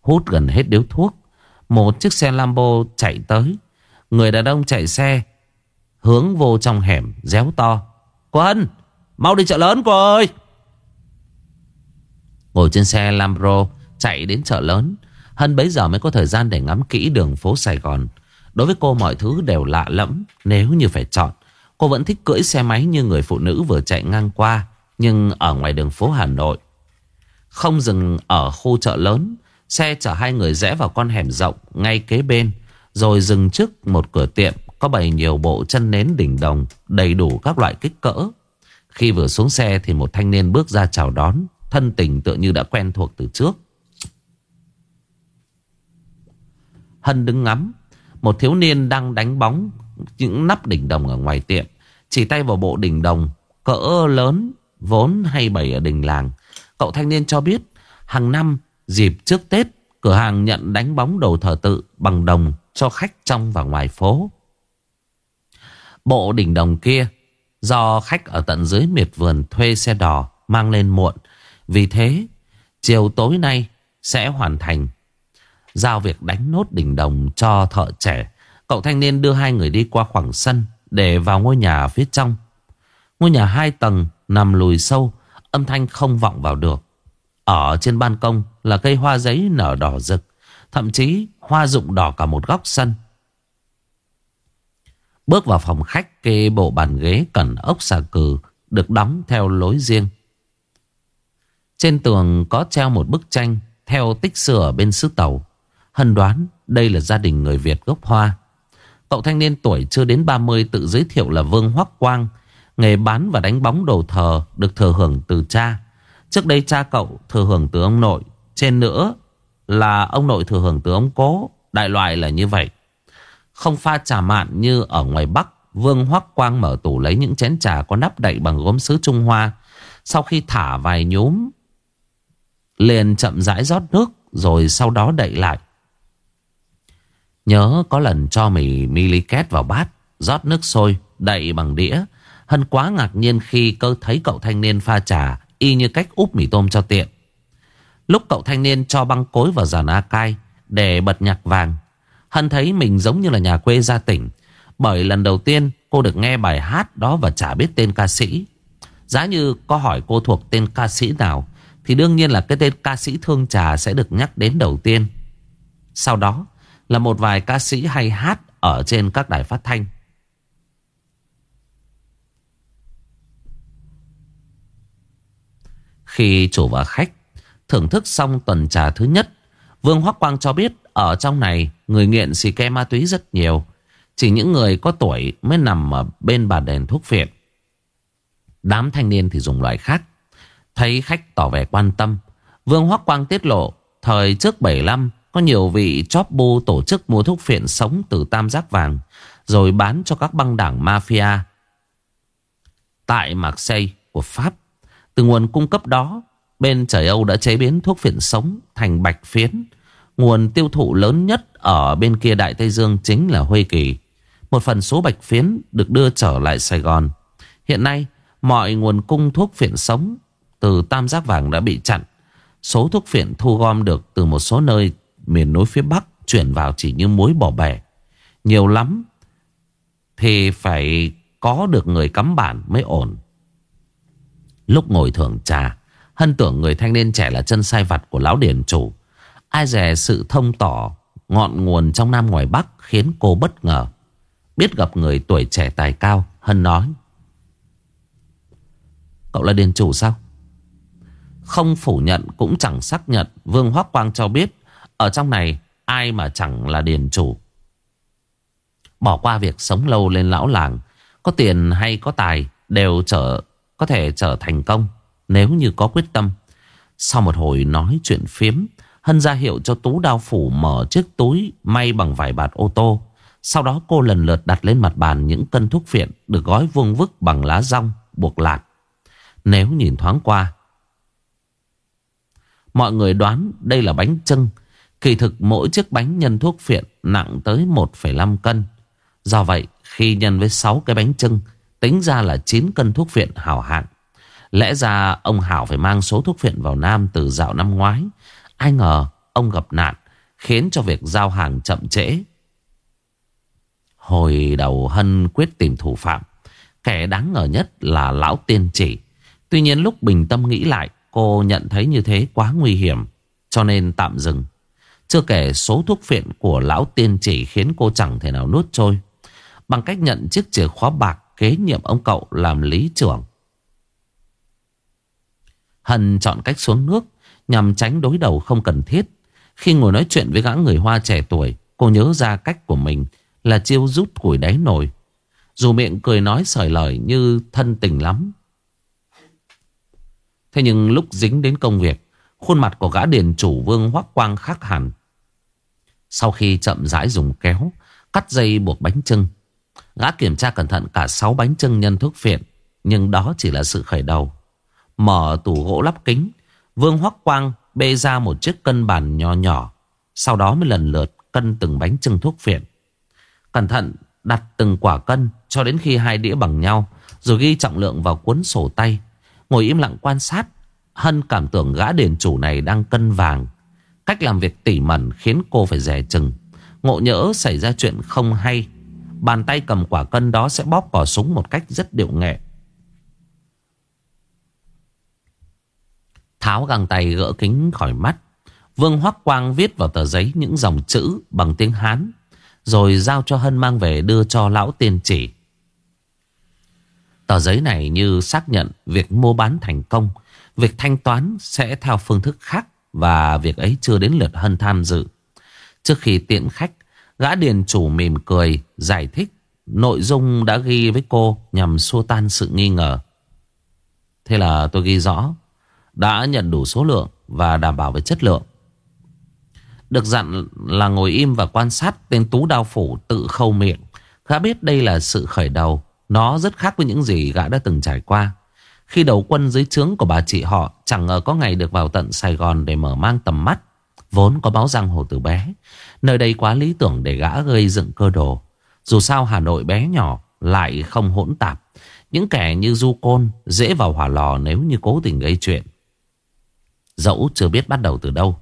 Hút gần hết điếu thuốc, Một chiếc xe Lambo chạy tới. Người đàn ông chạy xe, Hướng vô trong hẻm, réo to. Cô Hân Mau đi chợ lớn cô ơi! Ngồi trên xe Lambo, Chạy đến chợ lớn. Hân bấy giờ mới có thời gian để ngắm kỹ đường phố Sài Gòn. Đối với cô, mọi thứ đều lạ lẫm, Nếu như phải chọn. Cô vẫn thích cưỡi xe máy như người phụ nữ vừa chạy ngang qua, Nhưng ở ngoài đường phố Hà Nội. Không dừng ở khu chợ lớn, Xe chở hai người rẽ vào con hẻm rộng Ngay kế bên, Rồi dừng trước một cửa tiệm Có bày nhiều bộ chân nến đỉnh đồng Đầy đủ các loại kích cỡ. Khi vừa xuống xe thì một thanh niên bước ra chào đón, Thân tình tựa như đã quen thuộc từ trước. Hân đứng ngắm, Một thiếu niên đang đánh bóng Những nắp đỉnh đồng ở ngoài tiệm, Chỉ tay vào bộ đỉnh đồng, Cỡ lớn, vốn hay bày ở đình làng. Cậu thanh niên cho biết, Hàng năm, dịp trước Tết, Cửa hàng nhận đánh bóng đồ thờ tự Bằng đồng cho khách trong và ngoài phố. Bộ đỉnh đồng kia, Do khách ở tận dưới miệt vườn thuê xe đò Mang lên muộn, Vì thế, chiều tối nay sẽ hoàn thành. Giao việc đánh nốt đỉnh đồng cho thợ trẻ, Cậu thanh niên đưa hai người đi qua khoảng sân Để vào ngôi nhà phía trong. Ngôi nhà hai tầng nằm lùi sâu Âm thanh không vọng vào được Ở trên ban công là cây hoa giấy nở đỏ rực, Thậm chí hoa rụng đỏ cả một góc sân Bước vào phòng khách, kê bộ bàn ghế cần ốc xà cừ Được đóng theo lối riêng Trên tường có treo một bức tranh Theo tích xưa bên xứ tàu, Hân đoán đây là gia đình người Việt gốc Hoa. Cậu thanh niên tuổi chưa đến 30 tự giới thiệu là Vương Hoắc Quang. Nghề bán và đánh bóng đồ thờ được thừa hưởng từ cha. Trước đây cha cậu thừa hưởng từ ông nội. Trên nữa là ông nội thừa hưởng từ ông cố. Đại loại là như vậy. Không pha trà mạn như ở ngoài Bắc. Vương Hoắc Quang mở tủ lấy những chén trà có nắp đậy bằng gốm sứ Trung Hoa. Sau khi thả vài nhúm, liền chậm rãi rót nước, rồi sau đó đậy lại. Nhớ có lần cho mì mili két vào bát, rót nước sôi, đậy bằng đĩa Hân quá ngạc nhiên khi cơ thấy cậu thanh niên pha trà y như cách úp mì tôm cho tiện. Lúc cậu thanh niên cho băng cối vào giàn A cai để bật nhạc vàng, Hân thấy mình giống như là nhà quê gia tỉnh. Bởi lần đầu tiên cô được nghe bài hát đó và chả biết tên ca sĩ. Giá như có hỏi cô thuộc tên ca sĩ nào thì đương nhiên là cái tên ca sĩ thương trà sẽ được nhắc đến đầu tiên. Sau đó là một vài ca sĩ hay hát ở trên các đài phát thanh. Khi chủ và khách thưởng thức xong tuần trà thứ nhất, Vương Hoắc Quang cho biết ở trong này người nghiện xì ke ma túy rất nhiều. Chỉ những người có tuổi mới nằm ở bên bàn đèn thuốc phiện. Đám thanh niên thì dùng loại khác. Thấy khách tỏ vẻ quan tâm, Vương Hoắc Quang tiết lộ thời trước 75 có nhiều vị chóp bu tổ chức mua thuốc phiện sống từ tam giác vàng rồi bán cho các băng đảng mafia. Tại Marseille của Pháp, từ nguồn cung cấp đó, bên trời Âu đã chế biến thuốc phiện sống thành bạch phiến. Nguồn tiêu thụ lớn nhất ở bên kia Đại Tây Dương chính là Huê Kỳ. Một phần số bạch phiến được đưa trở lại Sài Gòn. Hiện nay, mọi nguồn cung thuốc phiện sống từ tam giác vàng đã bị chặn. Số thuốc phiện thu gom được từ một số nơi miền núi phía Bắc chuyển vào chỉ như muối bỏ bể. Nhiều lắm thì phải có được người cắm bản mới ổn. Lúc ngồi thưởng trà, Hân tưởng người thanh niên trẻ là chân sai vặt của lão điển chủ. Ai dè sự thông tỏ ngọn nguồn trong Nam ngoài Bắc khiến cô bất ngờ. Biết gặp người tuổi trẻ tài cao, Hân nói. Cậu là điền chủ sao? Không phủ nhận cũng chẳng xác nhận Vương Hoác Quang cho biết ở trong này ai mà chẳng là điền chủ Bỏ qua việc sống lâu lên lão làng Có tiền hay có tài Đều trở có thể trở thành công Nếu như có quyết tâm Sau một hồi nói chuyện phiếm Hân ra hiệu cho Tú Đao Phủ mở chiếc túi may bằng vải bạt ô tô. Sau đó cô lần lượt đặt lên mặt bàn những cân thuốc phiện được gói vuông vức bằng lá rong, buộc lạt. Nếu nhìn thoáng qua, mọi người đoán đây là bánh trưng. Kỳ thực mỗi chiếc bánh nhân thuốc phiện nặng tới 1,5 cân. Do vậy, khi nhân với 6 cái bánh trưng, tính ra là 9 cân thuốc phiện hảo hạng. Lẽ ra ông Hảo phải mang số thuốc phiện vào Nam từ dạo năm ngoái. Ai ngờ ông gặp nạn, Khiến cho việc giao hàng chậm trễ. Hồi đầu Hân quyết tìm thủ phạm. Kẻ đáng ngờ nhất là Lão Tiên Chỉ. Tuy nhiên lúc bình tâm nghĩ lại, Cô nhận thấy như thế quá nguy hiểm, Cho nên tạm dừng. Chưa kể số thuốc phiện của Lão Tiên Chỉ Khiến cô chẳng thể nào nuốt trôi. Bằng cách nhận chiếc chìa khóa bạc Kế nhiệm ông cậu làm lý trưởng. Hân chọn cách xuống nước, Nhằm tránh đối đầu không cần thiết. Khi ngồi nói chuyện với gã người Hoa trẻ tuổi, Cô nhớ ra cách của mình Là chiêu rút củi đáy nồi. Dù miệng cười nói sởi lời như thân tình lắm. Thế nhưng lúc dính đến công việc, Khuôn mặt của gã điền chủ vương hoắc quang khác hẳn. Sau khi chậm rãi dùng kéo, Cắt dây buộc bánh trưng Gã kiểm tra cẩn thận cả 6 bánh trưng nhân thuốc phiện, Nhưng đó chỉ là sự khởi đầu Mở tủ gỗ lắp kính, Vương Hoắc Quang bê ra một chiếc cân bàn nhỏ nhỏ. Sau đó mới lần lượt cân từng bánh trưng thuốc phiện. Cẩn thận đặt từng quả cân cho đến khi hai đĩa bằng nhau. Rồi ghi trọng lượng vào cuốn sổ tay. Ngồi im lặng quan sát. Hân cảm tưởng gã đền chủ này đang cân vàng. Cách làm việc tỉ mẩn khiến cô phải rẻ chừng. Ngộ nhỡ xảy ra chuyện không hay. Bàn tay cầm quả cân đó sẽ bóp cỏ súng một cách rất điệu nghệ. Tháo găng tay gỡ kính khỏi mắt, Vương Hoắc Quang viết vào tờ giấy những dòng chữ bằng tiếng Hán, Rồi giao cho Hân mang về đưa cho lão tiên chỉ Tờ giấy này như xác nhận việc mua bán thành công, Việc thanh toán sẽ theo phương thức khác Và việc ấy chưa đến lượt Hân tham dự Trước khi tiễn khách Gã điền chủ mỉm cười, Giải thích Nội dung đã ghi với cô Nhằm xua tan sự nghi ngờ Thế là tôi ghi rõ đã nhận đủ số lượng và đảm bảo về chất lượng. Được dặn là ngồi im và quan sát tên Tú Đao Phủ tự khâu miệng. Gã biết đây là sự khởi đầu. Nó rất khác với những gì gã đã từng trải qua. Khi đầu quân dưới trướng của bà chị họ, chẳng ngờ có ngày được vào tận Sài Gòn để mở mang tầm mắt. Vốn có báo giang hồ từ bé. Nơi đây quá lý tưởng để gã gây dựng cơ đồ. Dù sao Hà Nội bé nhỏ lại không hỗn tạp. Những kẻ như Du Côn dễ vào hỏa lò nếu như cố tình gây chuyện. Dẫu chưa biết bắt đầu từ đâu,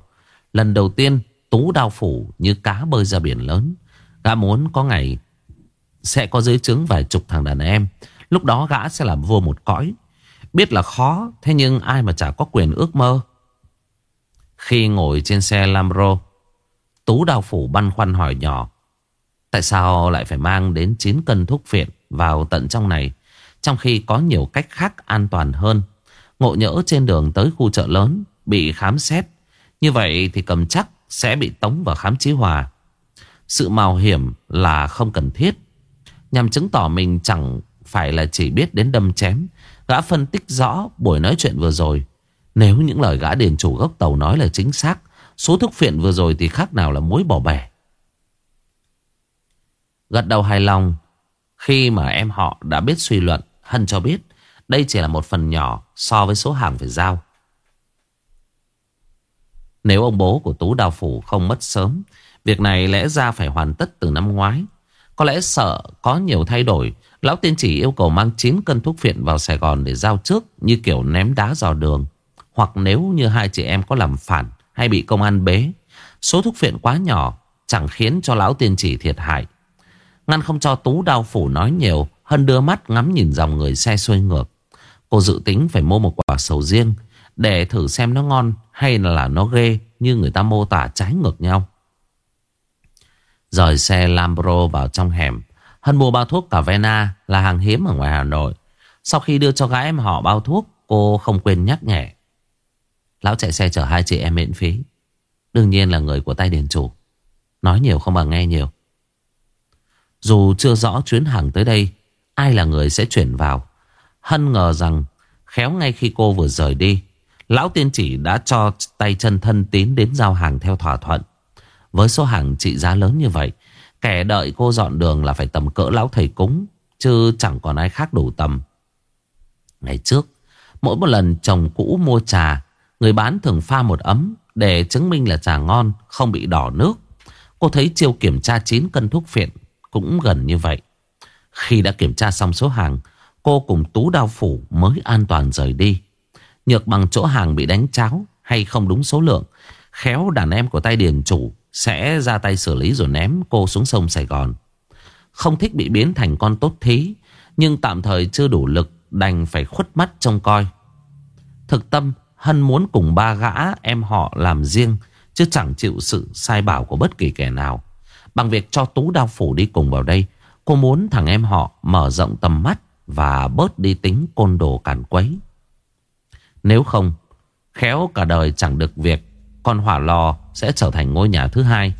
Lần đầu tiên Tú đao phủ như cá bơi ra biển lớn Gã muốn có ngày Sẽ có dưới trướng vài chục thằng đàn em Lúc đó gã sẽ làm vua một cõi Biết là khó, Thế nhưng ai mà chả có quyền ước mơ khi ngồi trên xe Lamro Tú đào phủ băn khoăn hỏi nhỏ, Tại sao lại phải mang đến 9 cân thuốc phiện Vào tận trong này, Trong khi có nhiều cách khác an toàn hơn Ngộ nhỡ trên đường tới khu chợ lớn, bị khám xét. Như vậy thì cầm chắc sẽ bị tống vào khám chí hòa. Sự mạo hiểm là không cần thiết. Nhằm chứng tỏ mình chẳng phải là chỉ biết đến đâm chém. Gã phân tích rõ buổi nói chuyện vừa rồi. Nếu những lời gã đền chủ gốc tàu nói là chính xác, số thuốc phiện vừa rồi thì khác nào là muối bỏ bể. Gật đầu hài lòng, khi mà em họ đã biết suy luận, Hân cho biết đây chỉ là một phần nhỏ so với số hàng phải giao. Nếu ông bố của Tú Đào Phủ không mất sớm, việc này lẽ ra phải hoàn tất từ năm ngoái. Có lẽ sợ có nhiều thay đổi, Lão Tiên chỉ yêu cầu mang 9 cân thuốc phiện vào Sài Gòn để giao trước như kiểu ném đá dò đường. Hoặc nếu như hai chị em có làm phản hay bị công an bế, số thuốc phiện quá nhỏ chẳng khiến cho Lão Tiên chỉ thiệt hại. Ngăn không cho Tú đau Phủ nói nhiều, Hân đưa mắt ngắm nhìn dòng người xe xuôi ngược. Cô dự tính phải mua một quả sầu riêng để thử xem nó ngon hay là nó ghê như người ta mô tả trái ngược nhau. Rời xe Lambro vào trong hẻm. Hân mua bao thuốc Cavena là hàng hiếm ở ngoài Hà Nội. Sau khi đưa cho gái em họ bao thuốc, cô không quên nhắc nhẹ. Lão chạy xe chở hai chị em miễn phí. Đương nhiên là người của tay điền chủ. Nói nhiều không bằng nghe nhiều. Dù chưa rõ chuyến hàng tới đây, Ai là người sẽ chuyển vào Hân ngờ rằng, Khéo ngay khi cô vừa rời đi, Lão tiên chỉ đã cho tay chân thân tín đến giao hàng theo thỏa thuận Với số hàng trị giá lớn như vậy, Kẻ đợi cô dọn đường là phải tầm cỡ lão thầy cúng, Chứ chẳng còn ai khác đủ tầm Ngày trước, Mỗi một lần chồng cũ mua trà Người bán thường pha một ấm Để chứng minh là trà ngon, Không bị đỏ nước. Cô thấy chiêu kiểm tra 9 cân thuốc phiện Cũng gần như vậy. Khi đã kiểm tra xong số hàng, Cô cùng Tú Đao Phủ mới an toàn rời đi. Nhược bằng chỗ hàng bị đánh cháo Hay không đúng số lượng, Khéo đàn em của tay điền chủ Sẽ ra tay xử lý rồi ném cô xuống sông Sài Gòn. Không thích bị biến thành con tốt thí, Nhưng tạm thời chưa đủ lực Đành phải khuất mắt trông coi. Thực tâm Hân muốn cùng ba gã em họ làm riêng, Chứ chẳng chịu sự sai bảo của bất kỳ kẻ nào. Bằng việc cho Tú Đao Phủ đi cùng vào đây, Cô muốn thằng em họ mở rộng tầm mắt Và bớt đi tính côn đồ càn quấy. Nếu không, Khéo cả đời chẳng được việc, Con hỏa lò sẽ trở thành ngôi nhà thứ hai.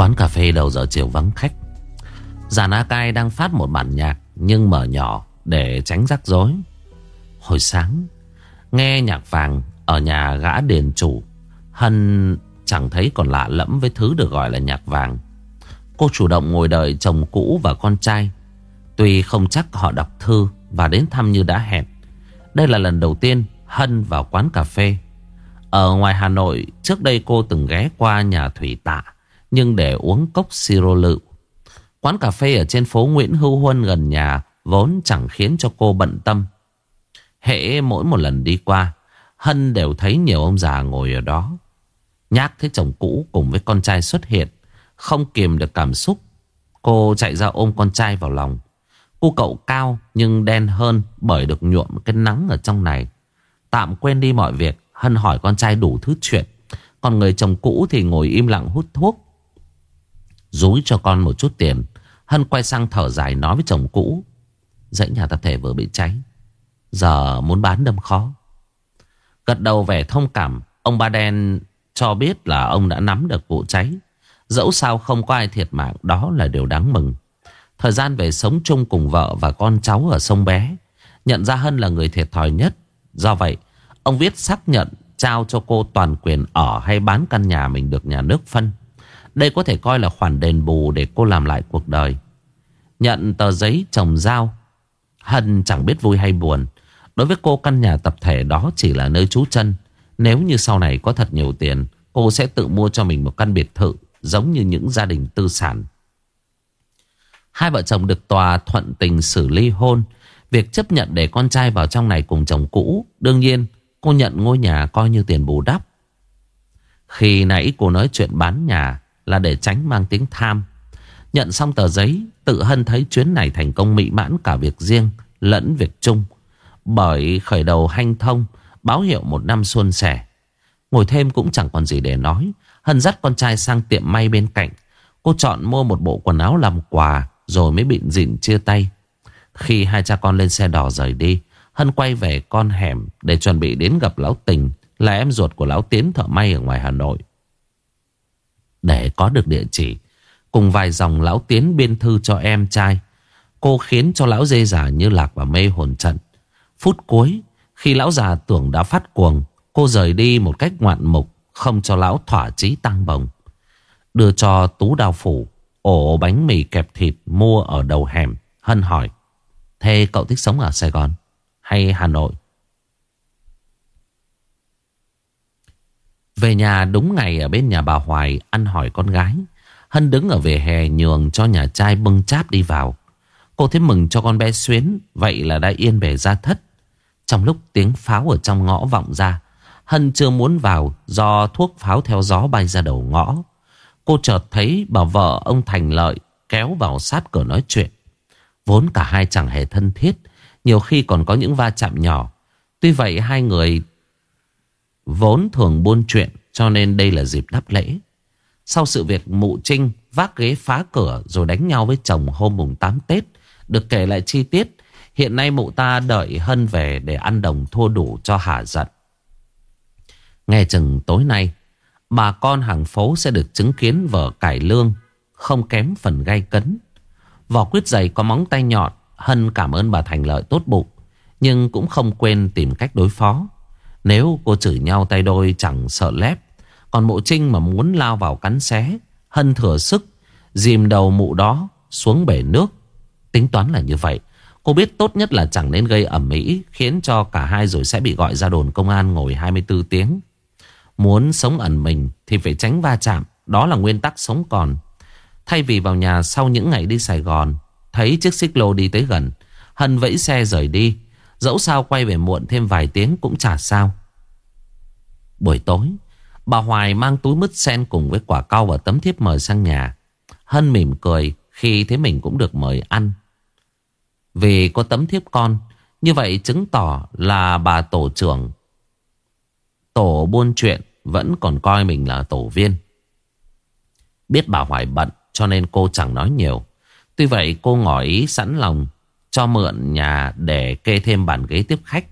Quán cà phê đầu giờ chiều vắng khách. Giàn A Cai đang phát một bản nhạc Nhưng mở nhỏ để tránh rắc rối. Hồi sáng, Nghe nhạc vàng Ở nhà gã đền chủ, Hân chẳng thấy còn lạ lẫm với thứ được gọi là nhạc vàng. Cô chủ động ngồi đợi chồng cũ và con trai. Tuy không chắc họ đọc thư Và đến thăm như đã hẹn, Đây là lần đầu tiên Hân vào quán cà phê. Ở ngoài Hà Nội, Trước đây cô từng ghé qua nhà Thủy Tạ nhưng để uống cốc siro lựu. Quán cà phê ở trên phố Nguyễn Hữu Huân gần nhà vốn chẳng khiến cho cô bận tâm. Hễ mỗi một lần đi qua, Hân đều thấy nhiều ông già ngồi ở đó. Nhác thấy chồng cũ cùng với con trai xuất hiện, không kiềm được cảm xúc. Cô chạy ra ôm con trai vào lòng. Cô cậu cao nhưng đen hơn bởi được nhuộm cái nắng ở trong này. Tạm quên đi mọi việc, Hân hỏi con trai đủ thứ chuyện. Còn người chồng cũ thì ngồi im lặng hút thuốc Rúi cho con một chút tiền. Hân quay sang thở dài nói với chồng cũ, Dãy nhà tập thể vừa bị cháy, Giờ muốn bán đâm khó. Gật đầu vẻ thông cảm, Ông Ba Đen cho biết là ông đã nắm được vụ cháy. Dẫu sao không có ai thiệt mạng, Đó là điều đáng mừng. Thời gian về sống chung cùng vợ và con cháu ở sông Bé, Nhận ra Hân là người thiệt thòi nhất. Do vậy, Ông viết xác nhận Trao cho cô toàn quyền ở hay bán căn nhà mình được nhà nước phân đây có thể coi là khoản đền bù để cô làm lại cuộc đời. Nhận tờ giấy chồng giao. Hân chẳng biết vui hay buồn. Đối với cô căn nhà tập thể đó chỉ là nơi trú chân. Nếu như sau này có thật nhiều tiền, cô sẽ tự mua cho mình một căn biệt thự giống như những gia đình tư sản. Hai vợ chồng được tòa thuận tình xử ly hôn. Việc chấp nhận để con trai vào trong này cùng chồng cũ, đương nhiên cô nhận ngôi nhà coi như tiền bù đắp. Khi nãy cô nói chuyện bán nhà, là để tránh mang tiếng tham. Nhận xong tờ giấy, tự hân thấy chuyến này thành công mỹ mãn cả việc riêng lẫn việc chung. Bởi khởi đầu hanh thông, báo hiệu một năm xuân sẻ. Ngồi thêm cũng chẳng còn gì để nói. Hân dắt con trai sang tiệm may bên cạnh. Cô chọn mua một bộ quần áo làm quà rồi mới bịn dịn chia tay. Khi hai cha con lên xe đỏ rời đi, Hân quay về con hẻm để chuẩn bị đến gặp Lão Tình là em ruột của Lão Tiến thợ may ở ngoài Hà Nội. Để có được địa chỉ. Cùng vài dòng lão tiến biên thư cho em trai. Cô khiến cho lão dê già như lạc và mê hồn trận. Phút cuối, Khi lão già tưởng đã phát cuồng, Cô rời đi một cách ngoạn mục, Không cho lão thỏa chí tăng bồng. Đưa cho tú đào phủ, Ổ bánh mì kẹp thịt mua ở đầu hẻm, Hân hỏi, Thế cậu thích sống ở Sài Gòn Hay Hà Nội? Về nhà đúng ngày ở bên nhà bà Hoài ăn hỏi con gái. Hân đứng ở vỉa hè nhường cho nhà trai bưng cháp đi vào. Cô thấy mừng cho con bé Xuyến, vậy là đã yên bề ra thất. Trong lúc tiếng pháo ở trong ngõ vọng ra, Hân chưa muốn vào do thuốc pháo theo gió bay ra đầu ngõ. Cô chợt thấy bà vợ ông Thành Lợi kéo vào sát cửa nói chuyện. Vốn cả hai chẳng hề thân thiết Nhiều khi còn có những va chạm nhỏ Tuy vậy hai người Vốn thường buôn chuyện, Cho nên đây là dịp đáp lễ. Sau sự việc mụ trinh Vác ghế phá cửa rồi đánh nhau với chồng hôm mùng 8 Tết, Được kể lại chi tiết, Hiện nay mụ ta đợi Hân về Để ăn đồng thua đủ cho hả giận. Nghe chừng tối nay, Bà con hàng phố sẽ được chứng kiến vở cải lương Không kém phần gai cấn. Vỏ quyết giày có móng tay nhọn, Hân cảm ơn bà Thành lợi tốt bụng, Nhưng cũng không quên tìm cách đối phó. Nếu cô chửi nhau tay đôi chẳng sợ lép Còn mụ trinh mà muốn lao vào cắn xé Hân thừa sức Dìm đầu mụ đó xuống bể nước Tính toán là như vậy Cô biết tốt nhất là chẳng nên gây ẩm mỹ Khiến cho cả hai rồi sẽ bị gọi ra đồn công an ngồi 24 tiếng Muốn sống ẩn mình thì phải tránh va chạm. Đó là nguyên tắc sống còn. Thay vì vào nhà sau những ngày đi Sài Gòn, thấy chiếc xích lô đi tới gần, Hân vẫy xe rời đi. Dẫu sao quay về muộn thêm vài tiếng cũng chả sao. Buổi tối, bà Hoài mang túi mứt sen cùng với quả cau và tấm thiếp mời sang nhà. Hân mỉm cười khi thấy mình cũng được mời ăn. Vì có tấm thiếp con, như vậy chứng tỏ là bà tổ trưởng tổ buôn chuyện vẫn còn coi mình là tổ viên Biết bà Hoài bận cho nên cô chẳng nói nhiều Tuy vậy cô ngỏ ý sẵn lòng cho mượn nhà để kê thêm bàn ghế tiếp khách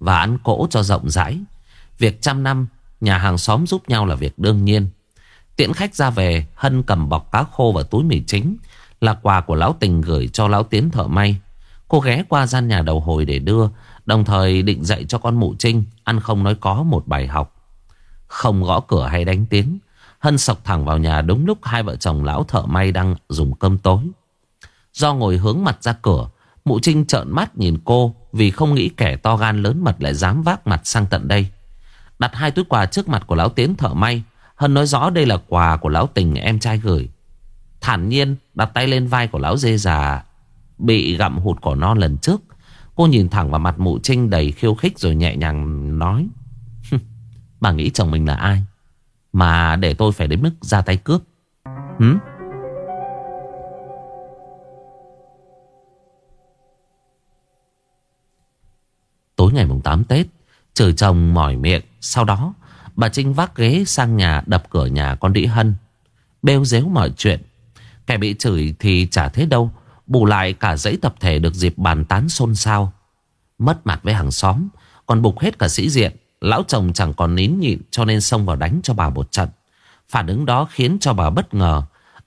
Và ăn cỗ cho rộng rãi. Việc trăm năm, nhà hàng xóm giúp nhau là việc đương nhiên. Tiễn khách ra về, Hân cầm bọc cá khô và túi mì chính Là quà của lão tình gửi cho lão tiến thợ may. Cô ghé qua gian nhà đầu hồi để đưa, Đồng thời định dạy cho con mụ trinh Ăn không nói có một bài học. Không gõ cửa hay đánh tiếng, Hân sọc thẳng vào nhà đúng lúc hai vợ chồng lão thợ may đang dùng cơm tối. Do ngồi hướng mặt ra cửa, Mụ Trinh trợn mắt nhìn cô Vì không nghĩ kẻ to gan lớn mật lại dám vác mặt sang tận đây. Đặt hai túi quà trước mặt của lão Tiến thợ may, Hân nói rõ đây là quà của lão tình em trai gửi. Thản nhiên, đặt tay lên vai của lão dê già, Bị gặm hụt cỏ non lần trước. Cô nhìn thẳng vào mặt mụ Trinh đầy khiêu khích rồi nhẹ nhàng nói Bà nghĩ chồng mình là ai? Mà để tôi phải đến mức ra tay cướp. Hứng Tối ngày mùng 8 Tết Trời chồng mỏi miệng Sau đó bà Trinh vác ghế sang nhà Đập cửa nhà con Đĩ Hân Bêu dếu mọi chuyện Kẻ bị chửi thì chả thế đâu Bù lại cả dãy tập thể được dịp bàn tán xôn xao Mất mặt với hàng xóm Còn bục hết cả sĩ diện Lão chồng chẳng còn nín nhịn cho nên xông vào đánh cho bà một trận. Phản ứng đó khiến cho bà bất ngờ.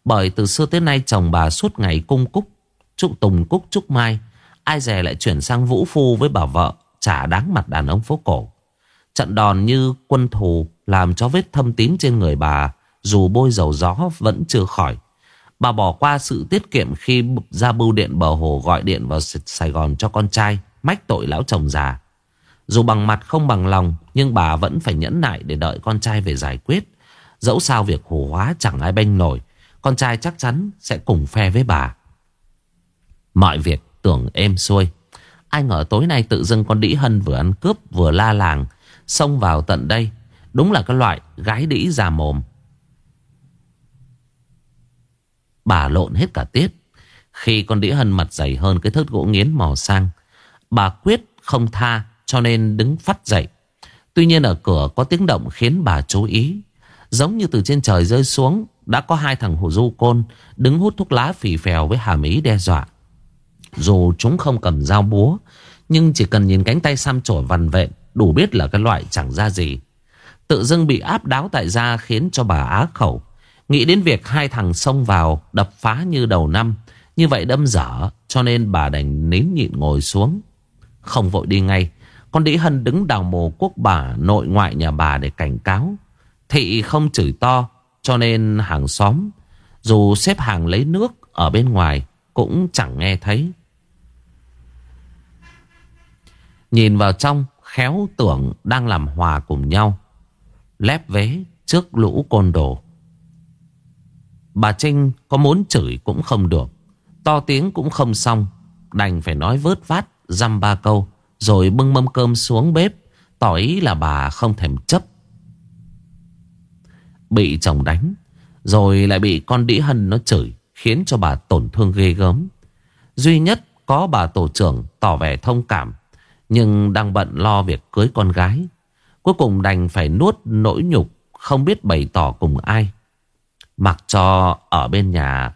Bởi từ xưa tới nay chồng bà suốt ngày cung cúc, trúc tùng cúc trúc mai. Ai dè lại chuyển sang vũ phu với bà vợ, chả đáng mặt đàn ông phố cổ. Trận đòn như quân thù làm cho vết thâm tím trên người bà dù bôi dầu gió vẫn chưa khỏi. Bà bỏ qua sự tiết kiệm khi ra bưu điện bờ hồ gọi điện vào Sài Gòn cho con trai, mách tội lão chồng già. Dù bằng mặt không bằng lòng Nhưng bà vẫn phải nhẫn nại để đợi con trai về giải quyết Dẫu sao việc hồ hóa chẳng ai bênh nổi Con trai chắc chắn sẽ cùng phe với bà Mọi việc tưởng êm xuôi Ai ngờ tối nay tự dưng con đĩ hân vừa ăn cướp vừa la làng, Xông vào tận đây. Đúng là cái loại gái đĩ già mồm. Bà lộn hết cả tiết. Khi con đĩ hân mặt dày hơn cái thớt gỗ nghiến màu sang, Bà quyết không tha cho nên đứng phát dậy. Tuy nhiên ở cửa có tiếng động khiến bà chú ý. Giống như từ trên trời rơi xuống, Đã có hai thằng hồ du côn Đứng hút thuốc lá phì phèo với hàm ý đe dọa. Dù chúng không cầm dao búa, Nhưng chỉ cần nhìn cánh tay xăm trổi vằn vện, Đủ biết là cái loại chẳng ra gì. Tự dưng bị áp đáo tại gia Khiến cho bà á khẩu. Nghĩ đến việc hai thằng xông vào, Đập phá như đầu năm, Như vậy đâm dở, Cho nên bà đành nín nhịn ngồi xuống. Không vội đi ngay, con Đĩ Hân đứng đào mồ quốc bà nội ngoại nhà bà để cảnh cáo. Thị không chửi to, cho nên hàng xóm, dù xếp hàng lấy nước ở bên ngoài cũng chẳng nghe thấy. Nhìn vào trong, khéo tưởng đang làm hòa cùng nhau. Lép vế trước lũ côn đồ. Bà Trinh có muốn chửi cũng không được. To tiếng cũng không xong. Đành phải nói vớt vát, dăm ba câu. Rồi bưng mâm cơm xuống bếp, Tỏ ý là bà không thèm chấp Bị chồng đánh, Rồi lại bị con đĩ hân nó chửi Khiến cho bà tổn thương ghê gớm. Duy nhất có bà tổ trưởng tỏ vẻ thông cảm, Nhưng đang bận lo việc cưới con gái. Cuối cùng đành phải nuốt nỗi nhục, Không biết bày tỏ cùng ai. Mặc cho ở bên nhà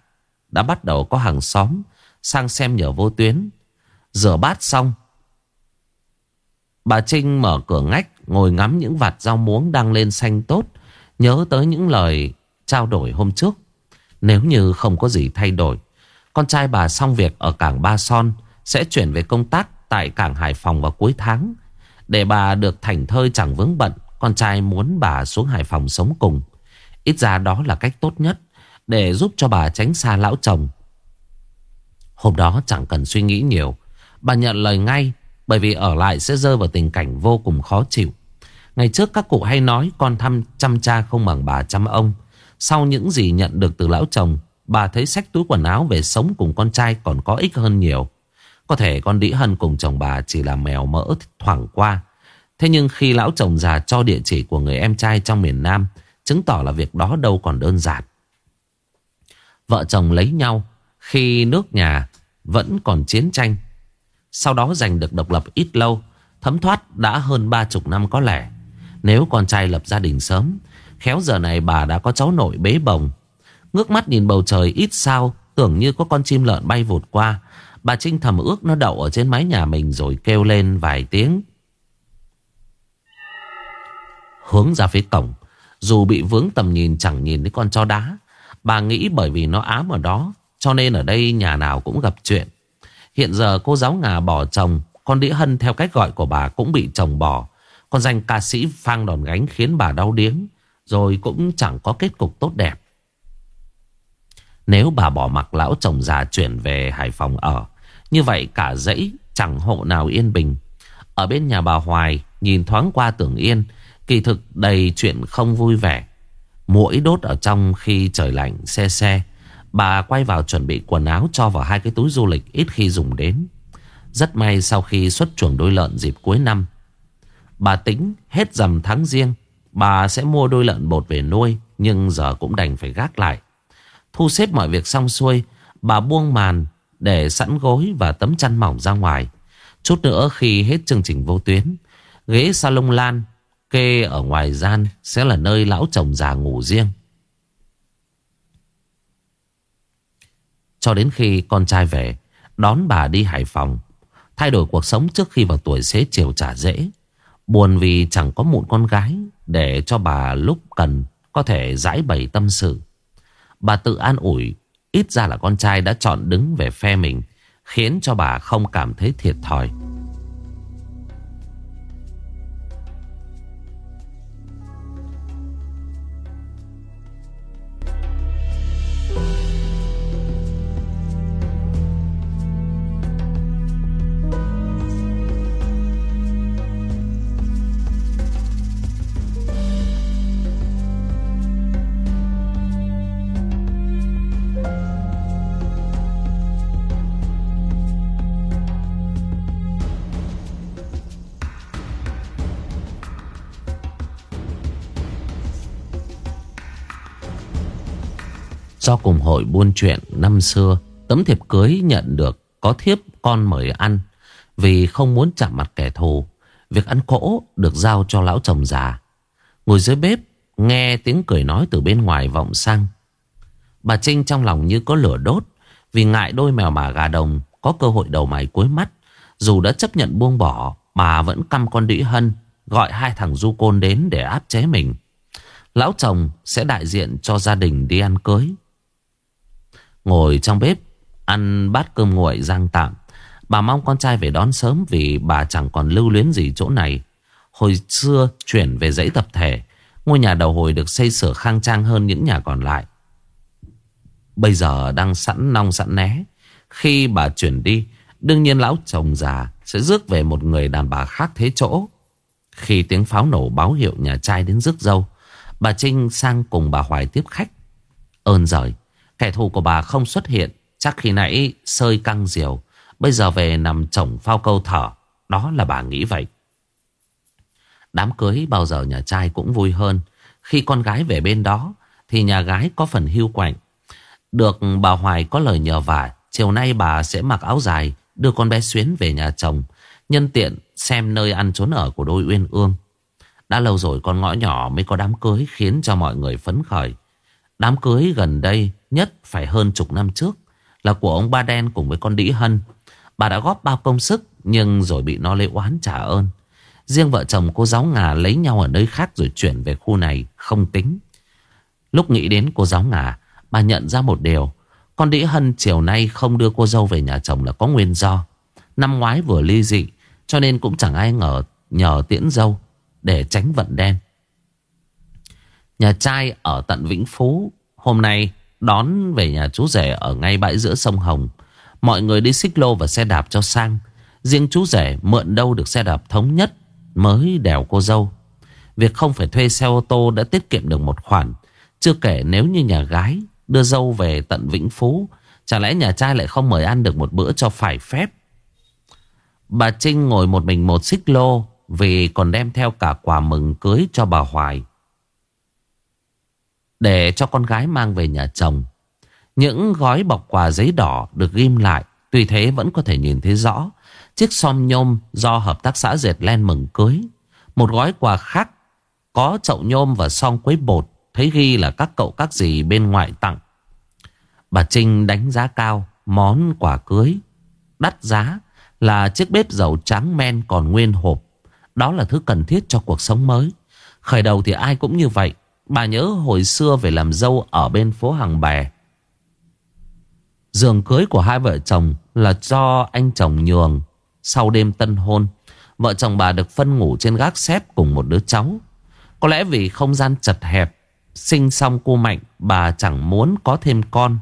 Đã bắt đầu có hàng xóm Sang xem nhờ vô tuyến. Rửa bát xong, Bà Trinh mở cửa ngách, Ngồi ngắm những vạt rau muống đang lên xanh tốt, Nhớ tới những lời trao đổi hôm trước. Nếu như không có gì thay đổi, Con trai bà xong việc ở cảng Ba Son Sẽ chuyển về công tác tại cảng Hải Phòng vào cuối tháng. Để bà được thảnh thơi chẳng vướng bận, Con trai muốn bà xuống Hải Phòng sống cùng. Ít ra đó là cách tốt nhất Để giúp cho bà tránh xa lão chồng. Hôm đó chẳng cần suy nghĩ nhiều, Bà nhận lời ngay, Bởi vì ở lại sẽ rơi vào tình cảnh vô cùng khó chịu. Ngày trước các cụ hay nói Con thăm chăm cha không bằng bà chăm ông sau những gì nhận được từ lão chồng, Bà thấy sách túi quần áo về sống cùng con trai còn có ích hơn nhiều. Có thể con đĩ hân cùng chồng bà chỉ là mèo mỡ thoảng qua. Thế nhưng khi lão chồng già cho địa chỉ của người em trai trong miền Nam, Chứng tỏ là việc đó đâu còn đơn giản. Vợ chồng lấy nhau Khi nước nhà vẫn còn chiến tranh. Sau đó giành được độc lập ít lâu, Thấm thoát đã hơn ba chục năm có lẽ. Nếu con trai lập gia đình sớm Khéo giờ này bà đã có cháu nội bế bồng. Ngước mắt nhìn bầu trời ít sao, Tưởng như có con chim lợn bay vụt qua. Bà Trinh thầm ước nó đậu ở trên mái nhà mình Rồi kêu lên vài tiếng. Hướng ra phía cổng, Dù bị vướng tầm nhìn chẳng nhìn thấy con chó đá, Bà nghĩ bởi vì nó ám ở đó, Cho nên ở đây nhà nào cũng gặp chuyện. Hiện giờ cô giáo ngà bỏ chồng, Con đĩa hân theo cách gọi của bà cũng bị chồng bỏ. Con danh ca sĩ phang đòn gánh khiến bà đau điếng. Rồi cũng chẳng có kết cục tốt đẹp. Nếu bà bỏ mặc lão chồng già chuyển về Hải Phòng ở, Như vậy cả dãy chẳng hộ nào yên bình. Ở bên nhà bà Hoài, Nhìn thoáng qua tưởng yên, Kỳ thực đầy chuyện không vui vẻ. Mũi đốt ở trong khi trời lạnh, xe xe. Bà quay vào chuẩn bị quần áo cho vào hai cái túi du lịch ít khi dùng đến. Rất may sau khi xuất chuồng đôi lợn dịp cuối năm, Bà tính hết dầm tháng riêng Bà sẽ mua đôi lợn bột về nuôi Nhưng giờ cũng đành phải gác lại Thu xếp mọi việc xong xuôi Bà buông màn để sẵn gối và tấm chăn mỏng ra ngoài Chút nữa khi hết chương trình vô tuyến Ghế salon lan Kê ở ngoài gian sẽ là nơi lão chồng già ngủ riêng. Cho đến khi con trai về, đón bà đi Hải Phòng. Thay đổi cuộc sống trước khi vào tuổi xế chiều trả dễ. Buồn vì chẳng có một con gái để cho bà lúc cần có thể giải bày tâm sự. Bà tự an ủi, ít ra là con trai đã chọn đứng về phe mình, khiến cho bà không cảm thấy thiệt thòi. Do cùng hội buôn chuyện năm xưa, Tấm thiệp cưới nhận được Có thiếp con mời ăn. Vì không muốn chạm mặt kẻ thù, Việc ăn cỗ được giao cho lão chồng già. Ngồi dưới bếp, Nghe tiếng cười nói từ bên ngoài vọng sang. Bà Trinh trong lòng như có lửa đốt, Vì ngại đôi mèo mà gà đồng Có cơ hội đầu mày cuối mắt. Dù đã chấp nhận buông bỏ, Bà vẫn căm con đĩ hân, Gọi hai thằng du côn đến để áp chế mình. Lão chồng sẽ đại diện cho gia đình đi ăn cưới. Ngồi trong bếp, Ăn bát cơm nguội giang tạm. Bà mong con trai về đón sớm Vì bà chẳng còn lưu luyến gì chỗ này. Hồi xưa chuyển về dãy tập thể, Ngôi nhà đầu hồi được xây sửa khang trang hơn những nhà còn lại. Bây giờ đang sẵn nong sẵn né. Khi bà chuyển đi, Đương nhiên lão chồng già Sẽ rước về một người đàn bà khác thế chỗ. Khi tiếng pháo nổ báo hiệu nhà trai đến rước dâu, Bà Trinh sang cùng bà Hoài tiếp khách. Ơn giời Kẻ thù của bà không xuất hiện, Chắc khi nãy sơi căng diều, Bây giờ về nằm chồng phao câu thở Đó là bà nghĩ vậy Đám cưới bao giờ nhà trai cũng vui hơn Khi con gái về bên đó, Thì nhà gái có phần hưu quạnh Được bà Hoài có lời nhờ vả, chiều nay bà sẽ mặc áo dài, đưa con bé Xuyến về nhà chồng. Nhân tiện xem nơi ăn trốn ở của đôi Uyên Ương. Đã lâu rồi con ngõ nhỏ mới có đám cưới khiến cho mọi người phấn khởi. Đám cưới gần đây nhất phải hơn chục năm trước là của ông Ba Đen cùng với con Đĩ Hân. Bà đã góp bao công sức nhưng rồi bị nó lấy oán trả ơn. Riêng vợ chồng cô giáo ngà lấy nhau ở nơi khác rồi chuyển về khu này không tính. Lúc nghĩ đến cô giáo ngà, bà nhận ra một điều. Con Đĩ Hân chiều nay không đưa cô dâu về nhà chồng là có nguyên do. Năm ngoái vừa ly dị cho nên cũng chẳng ai ngờ nhờ tiễn dâu để tránh vận đen. Nhà trai ở tận Vĩnh Phú hôm nay đón về nhà chú rể ở ngay bãi giữa sông Hồng. Mọi người đi xích lô và xe đạp cho sang. Riêng chú rể mượn đâu được xe đạp thống nhất mới đèo cô dâu. Việc không phải thuê xe ô tô đã tiết kiệm được một khoản. Chưa kể nếu như nhà gái đưa dâu về tận Vĩnh Phú, chả lẽ nhà trai lại không mời ăn được một bữa cho phải phép. Bà Trinh ngồi một mình một xích lô vì còn đem theo cả quà mừng cưới cho bà Hoài. Để cho con gái mang về nhà chồng. Những gói bọc quà giấy đỏ được ghim lại. Tuy thế vẫn có thể nhìn thấy rõ. Chiếc som nhôm do hợp tác xã dệt len mừng cưới. Một gói quà khác, có chậu nhôm và son quấy bột. Thấy ghi là các cậu các gì bên ngoài tặng. Bà Trinh đánh giá cao món quà cưới. Đắt giá là chiếc bếp dầu trắng men còn nguyên hộp. Đó là thứ cần thiết cho cuộc sống mới. Khởi đầu thì ai cũng như vậy. Bà nhớ hồi xưa về làm dâu ở bên phố Hàng Bè. Giường cưới của hai vợ chồng là do anh chồng nhường. Sau đêm tân hôn, vợ chồng bà được phân ngủ trên gác xếp cùng một đứa cháu. Có lẽ vì không gian chật hẹp, sinh xong cô Mạnh, bà chẳng muốn có thêm con.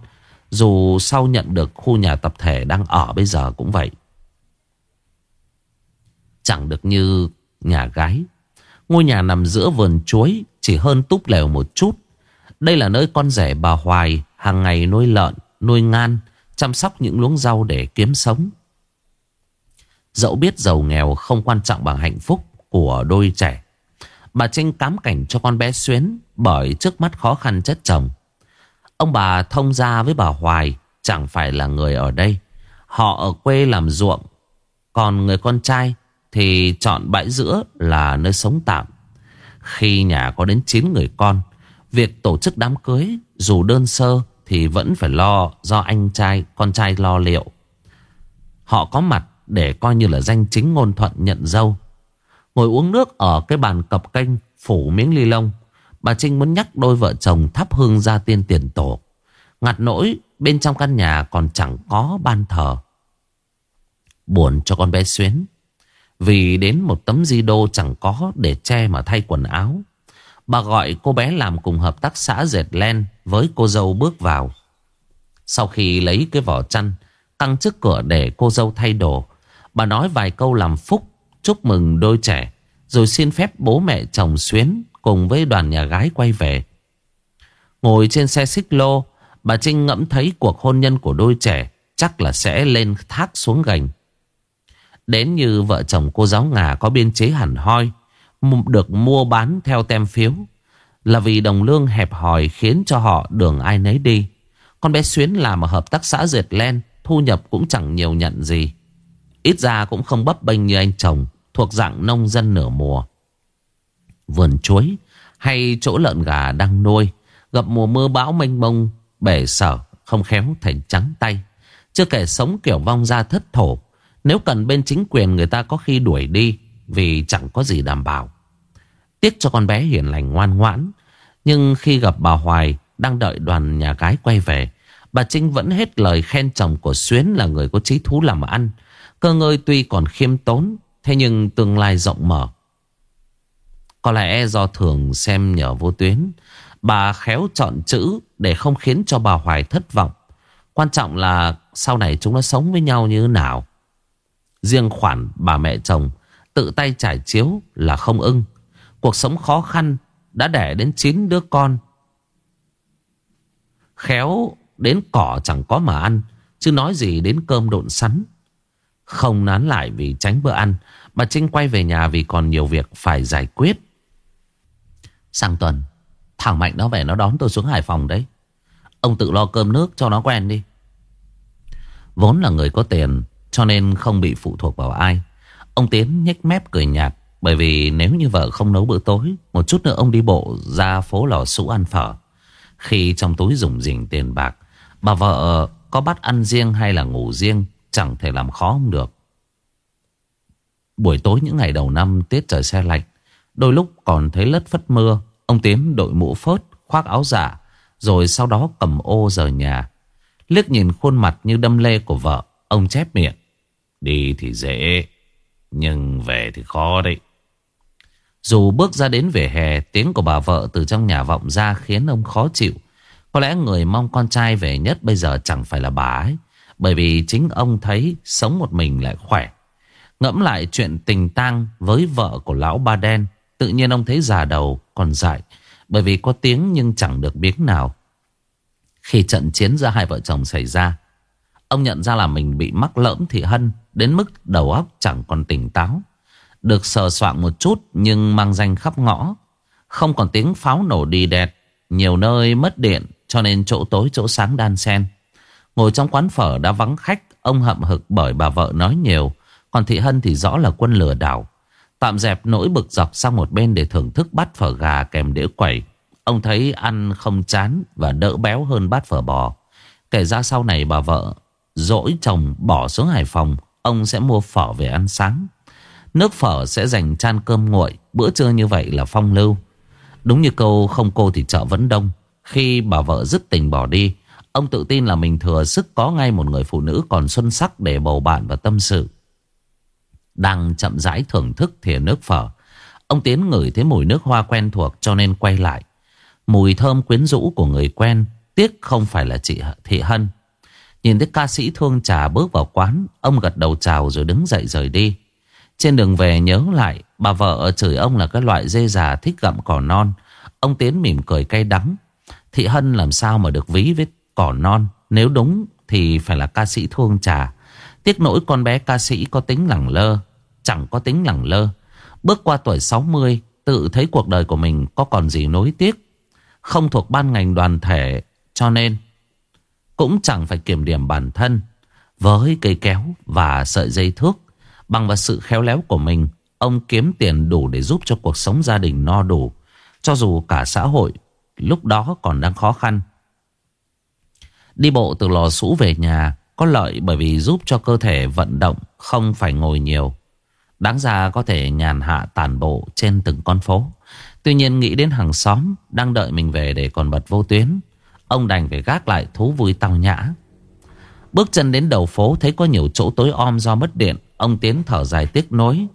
Dù sau nhận được khu nhà tập thể đang ở bây giờ cũng vậy. Chẳng được như nhà gái. Ngôi nhà nằm giữa vườn chuối chỉ hơn túp lều một chút. Đây là nơi con rể bà Hoài hàng ngày nuôi lợn, nuôi ngan, chăm sóc những luống rau để kiếm sống. Dẫu biết giàu nghèo không quan trọng bằng hạnh phúc của đôi trẻ. Bà Trinh cám cảnh cho con bé Xuyến bởi trước mắt khó khăn chất chồng. Ông bà thông ra với bà Hoài chẳng phải là người ở đây. Họ ở quê làm ruộng. Còn người con trai thì chọn bãi giữa là nơi sống tạm. Khi nhà có đến 9 người con, việc tổ chức đám cưới dù đơn sơ thì vẫn phải lo do anh trai, con trai lo liệu. Họ có mặt để coi như là danh chính ngôn thuận nhận dâu. Ngồi uống nước ở cái bàn cập canh phủ miếng ly lông. Bà Trinh muốn nhắc đôi vợ chồng thắp hương ra tiên tiền tổ. Ngặt nỗi bên trong căn nhà còn chẳng có ban thờ. Buồn cho con bé Xuyến. Vì đến một tấm di đô chẳng có để che mà thay quần áo. Bà gọi cô bé làm cùng hợp tác xã dệt len với cô dâu bước vào. Sau khi lấy cái vỏ chăn, căng trước cửa để cô dâu thay đồ, bà nói vài câu làm phúc, chúc mừng đôi trẻ, rồi xin phép bố mẹ chồng Xuyến cùng với đoàn nhà gái quay về. Ngồi trên xe xích lô, bà Trinh ngẫm thấy cuộc hôn nhân của đôi trẻ chắc là sẽ lên thác xuống gành. Đến như vợ chồng cô giáo ngà có biên chế hẳn hoi Được mua bán theo tem phiếu. Là vì đồng lương hẹp hòi khiến cho họ đường ai nấy đi. Con bé Xuyến làm ở hợp tác xã dệt len, Thu nhập cũng chẳng nhiều nhận gì. Ít ra cũng không bấp bênh như anh chồng, Thuộc dạng nông dân nửa mùa. Vườn chuối Hay chỗ lợn gà đang nuôi, Gặp mùa mưa bão mênh mông, Bể sở không khéo thành trắng tay. Chưa kể sống kiểu vong ra thất thổ nếu cần bên chính quyền người ta có khi đuổi đi Vì chẳng có gì đảm bảo. Tiếc cho con bé hiền lành ngoan ngoãn, Nhưng khi gặp bà Hoài Đang đợi đoàn nhà gái quay về, Bà Trinh vẫn hết lời khen chồng của Xuyến Là người có trí thú làm ăn, Cơ ngơi tuy còn khiêm tốn, Thế nhưng tương lai rộng mở. Có lẽ do thường xem nhờ vô tuyến, Bà khéo chọn chữ Để không khiến cho bà Hoài thất vọng. Quan trọng là sau này chúng nó sống với nhau như thế nào. Riêng khoản bà mẹ chồng Tự tay trải chiếu là không ưng. Cuộc sống khó khăn Đã đẻ đến 9 đứa con. Khéo đến cỏ chẳng có mà ăn, Chứ nói gì đến cơm độn sắn. Không nán lại vì tránh bữa ăn, Bà Trinh quay về nhà vì còn nhiều việc phải giải quyết. Sang tuần, Thằng Mạnh nó về nó đón tôi xuống Hải Phòng đấy. Ông tự lo cơm nước cho nó quen đi. Vốn là người có tiền cho nên không bị phụ thuộc vào ai. Ông Tiến nhếch mép cười nhạt bởi vì nếu như vợ không nấu bữa tối, một chút nữa ông đi bộ ra phố lò sũ ăn phở. Khi trong túi dùng dình tiền bạc, bà vợ có bắt ăn riêng hay là ngủ riêng chẳng thể làm khó ông được. Buổi tối những ngày đầu năm tiết trời xe lạnh, đôi lúc còn thấy lất phất mưa. Ông Tiến đội mũ phớt, khoác áo giả, rồi sau đó cầm ô rời nhà. Liếc nhìn khuôn mặt như đâm lê của vợ, ông chép miệng. Đi thì dễ, nhưng về thì khó đấy. Dù bước ra đến vỉa hè, tiếng của bà vợ từ trong nhà vọng ra khiến ông khó chịu. Có lẽ người mong con trai về nhất bây giờ chẳng phải là bà ấy. Bởi vì chính ông thấy sống một mình lại khỏe. Ngẫm lại chuyện tình tang với vợ của lão ba đen. Tự nhiên ông thấy già đầu còn dại. Bởi vì có tiếng nhưng chẳng được biếng nào. Khi trận chiến giữa hai vợ chồng xảy ra. Ông nhận ra là mình bị mắc lỡm thị hân. Đến mức đầu óc chẳng còn tỉnh táo. Được sờ soạn một chút nhưng mang danh khắp ngõ. Không còn tiếng pháo nổ đi đẹt. Nhiều nơi mất điện cho nên chỗ tối chỗ sáng đan xen. Ngồi trong quán phở đã vắng khách, ông hậm hực bởi bà vợ nói nhiều. Còn Thị Hân thì rõ là quân lừa đảo. Tạm dẹp nỗi bực dọc sang một bên để thưởng thức bát phở gà kèm đĩa quẩy. Ông thấy ăn không chán và đỡ béo hơn bát phở bò. Kể ra sau này bà vợ dỗi chồng bỏ xuống Hải Phòng, ông sẽ mua phở về ăn sáng. Nước phở sẽ dành chan cơm nguội, bữa trưa như vậy là phong lưu. Đúng như câu không cô thì chợ vẫn đông. Khi bà vợ dứt tình bỏ đi, ông tự tin là mình thừa sức có ngay một người phụ nữ còn xuân sắc để bầu bạn và tâm sự. Đang chậm rãi thưởng thức thìa nước phở. Ông Tiến ngửi thấy mùi nước hoa quen thuộc cho nên quay lại. Mùi thơm quyến rũ của người quen, tiếc không phải là chị Thị Hân. Nhìn thấy ca sĩ thương trà bước vào quán, ông gật đầu chào rồi đứng dậy rời đi. Trên đường về nhớ lại, bà vợ chửi ông là cái loại dê già thích gặm cỏ non. Ông Tiến mỉm cười cay đắng. Thị Hân làm sao mà được ví với cỏ non Nếu đúng thì phải là ca sĩ thương trà Tiếc nỗi con bé ca sĩ có tính lẳng lơ Chẳng có tính lẳng lơ Bước qua tuổi 60 Tự thấy cuộc đời của mình có còn gì nối tiếc Không thuộc ban ngành đoàn thể Cho nên cũng chẳng phải kiểm điểm bản thân. Với cây kéo và sợi dây thước, Bằng vào sự khéo léo của mình, Ông kiếm tiền đủ để giúp cho cuộc sống gia đình no đủ. Cho dù cả xã hội Lúc đó còn đang khó khăn. Đi bộ từ lò sũ về nhà Có lợi bởi vì giúp cho cơ thể vận động Không phải ngồi nhiều. Đáng ra có thể nhàn hạ tàn bộ Trên từng con phố. Tuy nhiên nghĩ đến hàng xóm Đang đợi mình về để còn bật vô tuyến Ông đành phải gác lại thú vui tao nhã. Bước chân đến đầu phố Thấy có nhiều chỗ tối om do mất điện Ông Tiến thở dài tiếc nối.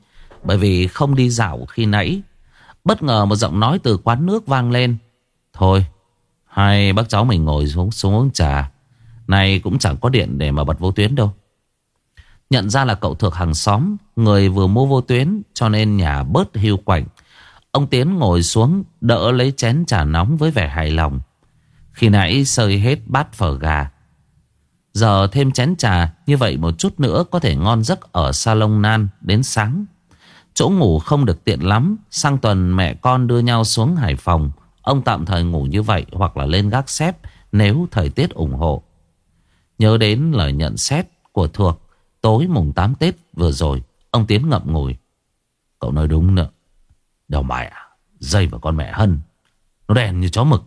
Bởi vì không đi dạo khi nãy Bất ngờ một giọng nói từ quán nước vang lên. Thôi Hai bác cháu mình ngồi xuống, xuống uống trà. Này cũng chẳng có điện để mà bật vô tuyến đâu. Nhận ra là cậu thuộc hàng xóm Người vừa mua vô tuyến Cho nên nhà bớt hưu quạnh. Ông Tiến ngồi xuống Đỡ lấy chén trà nóng với vẻ hài lòng. Khi nãy sơi hết bát phở gà Giờ thêm chén trà Như vậy một chút nữa Có thể ngon giấc ở salon nan đến sáng Chỗ ngủ không được tiện lắm Sang tuần mẹ con đưa nhau xuống Hải Phòng Ông tạm thời ngủ như vậy hoặc là lên gác xếp nếu thời tiết ủng hộ. Nhớ đến lời nhận xét của Thuộc tối mùng 8 Tết vừa rồi, ông Tiến ngậm ngùi. Cậu nói đúng nữa. Đầu mày à, dây vào con mẹ Hân. Nó đen như chó mực.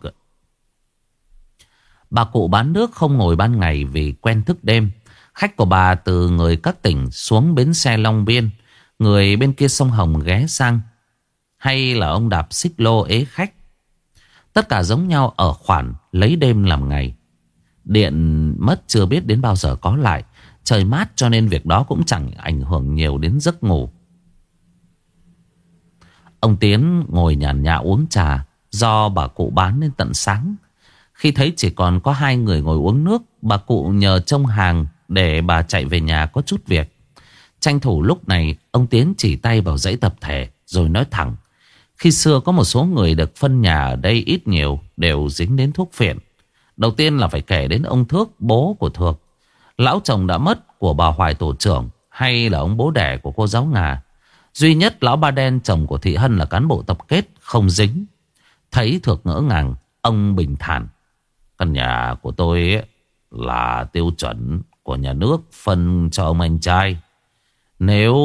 Bà cụ bán nước không ngồi ban ngày vì quen thức đêm. Khách của bà từ người các tỉnh xuống bến xe Long Biên. Người bên kia sông Hồng ghé sang. Hay là ông đạp xích lô ế khách Tất cả giống nhau ở khoản lấy đêm làm ngày. Điện mất chưa biết đến bao giờ có lại. Trời mát cho nên việc đó cũng chẳng ảnh hưởng nhiều đến giấc ngủ. Ông Tiến ngồi nhàn nhã uống trà do bà cụ bán đến tận sáng. Khi thấy chỉ còn có hai người ngồi uống nước, bà cụ nhờ trông hàng để bà chạy về nhà có chút việc. Tranh thủ lúc này, ông Tiến chỉ tay vào dãy tập thể rồi nói thẳng. Khi xưa có một số người được phân nhà ở đây ít nhiều đều dính đến thuốc phiện. Đầu tiên là phải kể đến ông Thước, bố của Thược. Lão chồng đã mất của bà Hoài tổ trưởng hay là ông bố đẻ của cô giáo Ngà. Duy nhất lão ba đen chồng của Thị Hân là cán bộ tập kết, không dính. Thấy Thược ngỡ ngàng, ông bình thản. Căn nhà của tôi là tiêu chuẩn của nhà nước phân cho ông anh trai. Nếu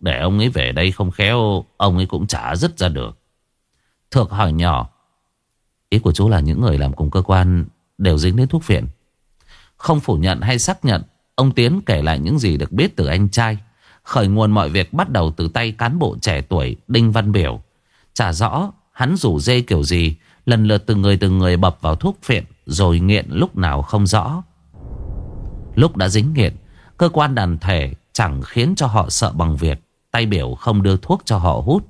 để ông ấy về đây không khéo, ông ấy cũng chả dứt ra được. Thược hỏi nhỏ. Ý của chú là những người làm cùng cơ quan đều dính đến thuốc phiện Không phủ nhận hay xác nhận, ông Tiến kể lại những gì được biết từ anh trai. Khởi nguồn mọi việc bắt đầu từ tay cán bộ trẻ tuổi Đinh Văn Biểu. Chả rõ hắn rủ dê kiểu gì, lần lượt từng người từng người bập vào thuốc phiện rồi nghiện lúc nào không rõ. Lúc đã dính nghiện, cơ quan đàn thể chẳng khiến cho họ sợ bằng việc tay biểu không đưa thuốc cho họ hút.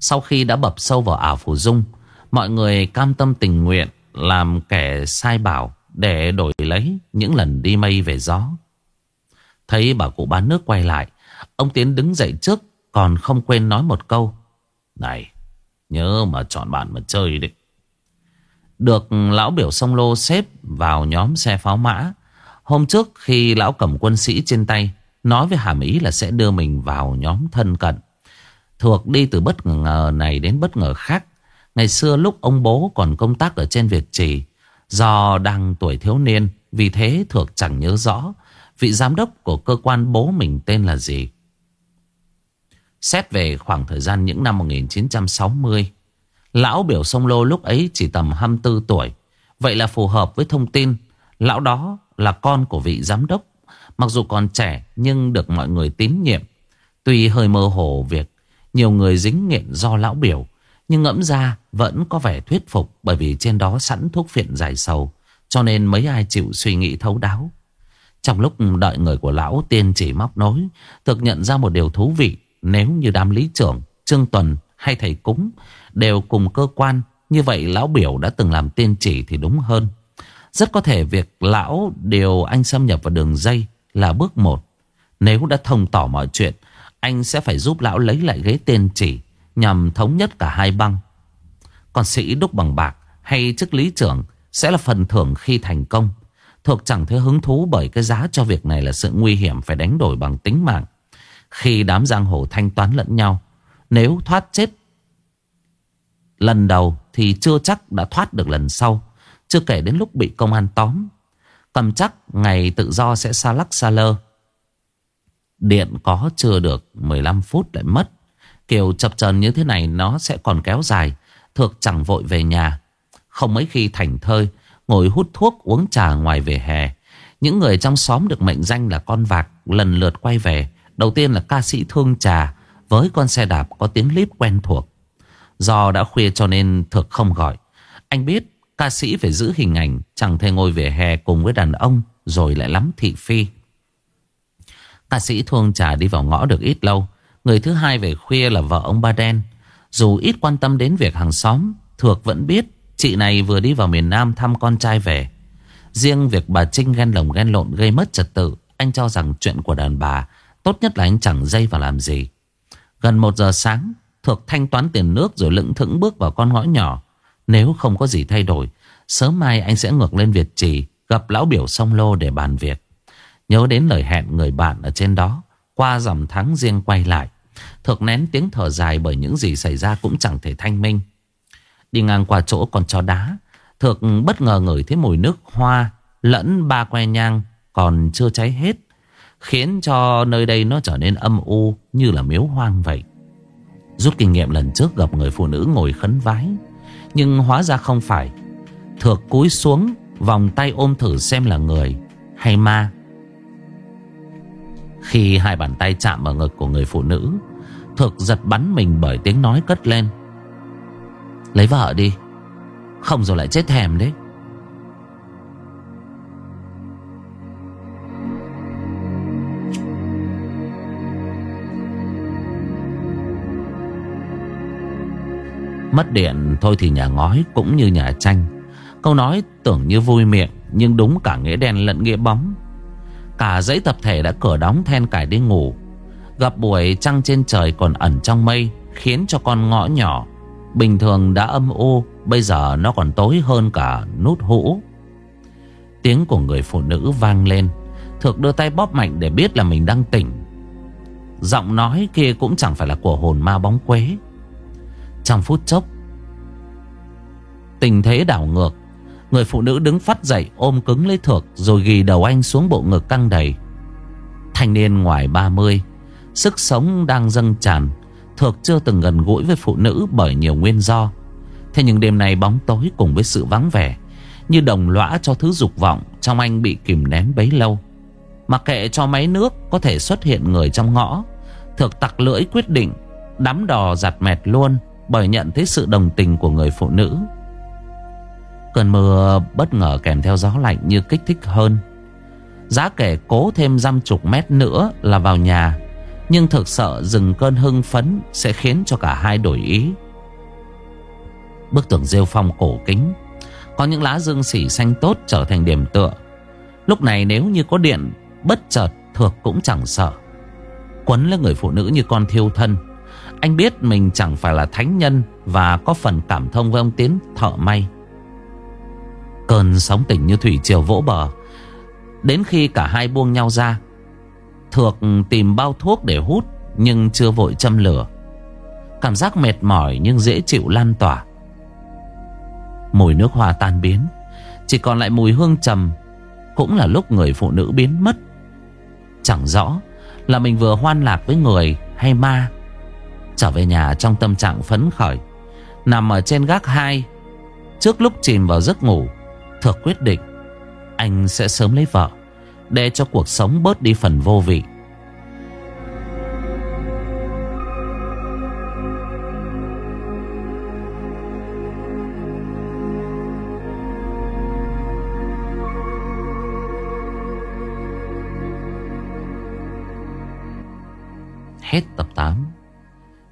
Sau khi đã bập sâu vào ảo phù dung, mọi người cam tâm tình nguyện làm kẻ sai bảo để đổi lấy những lần đi mây về gió. Thấy bà cụ bán nước quay lại, ông Tiến đứng dậy trước còn không quên nói một câu. Này, nhớ mà chọn bạn mà chơi đấy. Được lão biểu sông lô xếp vào nhóm xe pháo mã. Hôm trước khi lão cầm quân sĩ trên tay, nói với hàm ý là sẽ đưa mình vào nhóm thân cận. Thuộc đi từ bất ngờ này đến bất ngờ khác. Ngày xưa lúc ông bố còn công tác ở trên Việt Trì, do đang tuổi thiếu niên, vì thế Thuộc chẳng nhớ rõ vị giám đốc của cơ quan bố mình tên là gì. Xét về khoảng thời gian những năm 1960, lão biểu sông lô lúc ấy chỉ tầm 24 tuổi. Vậy là phù hợp với thông tin lão đó là con của vị giám đốc. Mặc dù còn trẻ nhưng được mọi người tín nhiệm. Tuy hơi mơ hồ việc nhiều người dính nghiện do lão biểu. Nhưng ngẫm ra vẫn có vẻ thuyết phục bởi vì trên đó sẵn thuốc phiện dài sầu. Cho nên mấy ai chịu suy nghĩ thấu đáo. Trong lúc đợi người của lão tiên chỉ móc nối, thực nhận ra một điều thú vị. Nếu như đám lý trưởng, Trương Tuần hay thầy cúng đều cùng cơ quan, như vậy lão biểu đã từng làm tiên chỉ thì đúng hơn. Rất có thể việc lão điều anh xâm nhập vào đường dây là bước một. Nếu đã thông tỏ mọi chuyện, anh sẽ phải giúp lão lấy lại ghế tiên chỉ nhằm thống nhất cả hai băng. Còn sĩ đúc bằng bạc hay chức lý trưởng sẽ là phần thưởng khi thành công. Thuộc chẳng thấy hứng thú bởi cái giá cho việc này là sự nguy hiểm phải đánh đổi bằng tính mạng. Khi đám giang hồ thanh toán lẫn nhau, nếu thoát chết, lần đầu thì chưa chắc đã thoát được lần sau. Chưa kể đến lúc bị công an tóm. Cầm chắc ngày tự do sẽ xa lắc xa lơ. Điện có chưa được 15 phút lại mất. Kiểu chập chờn như thế này nó sẽ còn kéo dài. Thược chẳng vội về nhà. Không mấy khi thành thơi, Ngồi hút thuốc uống trà ngoài về hè Những người trong xóm được mệnh danh là con vạc, Lần lượt quay về Đầu tiên là ca sĩ thương trà với con xe đạp có tiếng lít quen thuộc. Do đã khuya cho nên thực không gọi. Anh biết ca sĩ phải giữ hình ảnh, Chẳng thể ngồi về hè cùng với đàn ông, Rồi lại lắm thị phi. Ca sĩ thương trà đi vào ngõ được ít lâu. Người thứ hai về khuya là vợ ông Ba Đen. Dù ít quan tâm đến việc hàng xóm, Thược vẫn biết Chị này vừa đi vào miền Nam thăm con trai về. Riêng việc bà Trinh ghen lồng ghen lộn gây mất trật tự, Anh cho rằng chuyện của đàn bà Tốt nhất là anh chẳng dây vào làm gì. Gần một giờ sáng Thuộc thanh toán tiền nước rồi lững thững bước vào con ngõ nhỏ. Nếu không có gì thay đổi, Sớm mai anh sẽ ngược lên Việt Trì, Gặp lão biểu sông lô để bàn việc. Nhớ đến lời hẹn người bạn ở trên đó, Qua dằm tháng riêng quay lại. Thực nén tiếng thở dài bởi những gì xảy ra cũng chẳng thể thanh minh. Đi ngang qua chỗ còn chó đá, Thược bất ngờ ngửi thấy mùi nước hoa Lẫn ba que nhang Còn chưa cháy hết. Khiến cho nơi đây nó trở nên âm u Như là miếu hoang vậy. Rút kinh nghiệm lần trước gặp người phụ nữ ngồi khấn vái, Nhưng hóa ra không phải. Thược cúi xuống, Vòng tay ôm thử xem là người Hay ma. Khi hai bàn tay chạm vào ngực của người phụ nữ, Thược giật bắn mình bởi tiếng nói cất lên. Lấy vợ đi, Không rồi lại chết thèm đấy. Mất điện, thôi thì nhà ngói cũng như nhà tranh. Câu nói tưởng như vui miệng, Nhưng đúng cả nghĩa đen lẫn nghĩa bóng. Cả dãy tập thể đã cửa đóng then cải đi ngủ. Gặp buổi trăng trên trời còn ẩn trong mây, Khiến cho con ngõ nhỏ. Bình thường đã âm u, Bây giờ nó còn tối hơn cả nút hũ. Tiếng của người phụ nữ vang lên. Thực đưa tay bóp mạnh để biết là mình đang tỉnh. Giọng nói kia cũng chẳng phải là của hồn ma bóng quế. Trong phút chốc, Tình thế đảo ngược, Người phụ nữ đứng phát dậy ôm cứng lấy Thược Rồi ghi đầu anh xuống bộ ngực căng đầy. Thanh niên ngoài 30 Sức sống đang dâng tràn, Thược chưa từng gần gũi với phụ nữ bởi nhiều nguyên do. Thế nhưng đêm nay bóng tối cùng với sự vắng vẻ, Như đồng lõa cho thứ dục vọng Trong anh bị kìm nén bấy lâu. Mặc kệ cho máy nước Có thể xuất hiện người trong ngõ, Thược tặc lưỡi quyết định Đắm đò giặt mệt luôn. Bởi nhận thấy sự đồng tình của người phụ nữ. Cơn mưa bất ngờ kèm theo gió lạnh như kích thích hơn. Giá kể cố thêm dăm chục mét nữa là vào nhà, Nhưng thực sợ dừng cơn hưng phấn Sẽ khiến cho cả hai đổi ý. Bức tường rêu phong cổ kính, Có những lá dương xỉ xanh tốt trở thành điểm tựa. Lúc này nếu như có điện, Bất chợt Thược cũng chẳng sợ. Quấn lấy người phụ nữ như con thiêu thân anh biết mình chẳng phải là thánh nhân Và có phần cảm thông với ông Tiến thợ may. Cơn sóng tỉnh như thủy triều vỗ bờ. Đến khi cả hai buông nhau ra, Thược tìm bao thuốc để hút Nhưng chưa vội châm lửa. Cảm giác mệt mỏi nhưng dễ chịu lan tỏa. Mùi nước hoa tan biến, Chỉ còn lại mùi hương trầm, Cũng là lúc người phụ nữ biến mất. Chẳng rõ là mình vừa hoan lạc với người hay ma Trở về nhà trong tâm trạng phấn khởi. Nằm ở trên gác hai, Trước lúc chìm vào giấc ngủ, Thược quyết định Anh sẽ sớm lấy vợ, Để cho cuộc sống bớt đi phần vô vị. Hết tập 8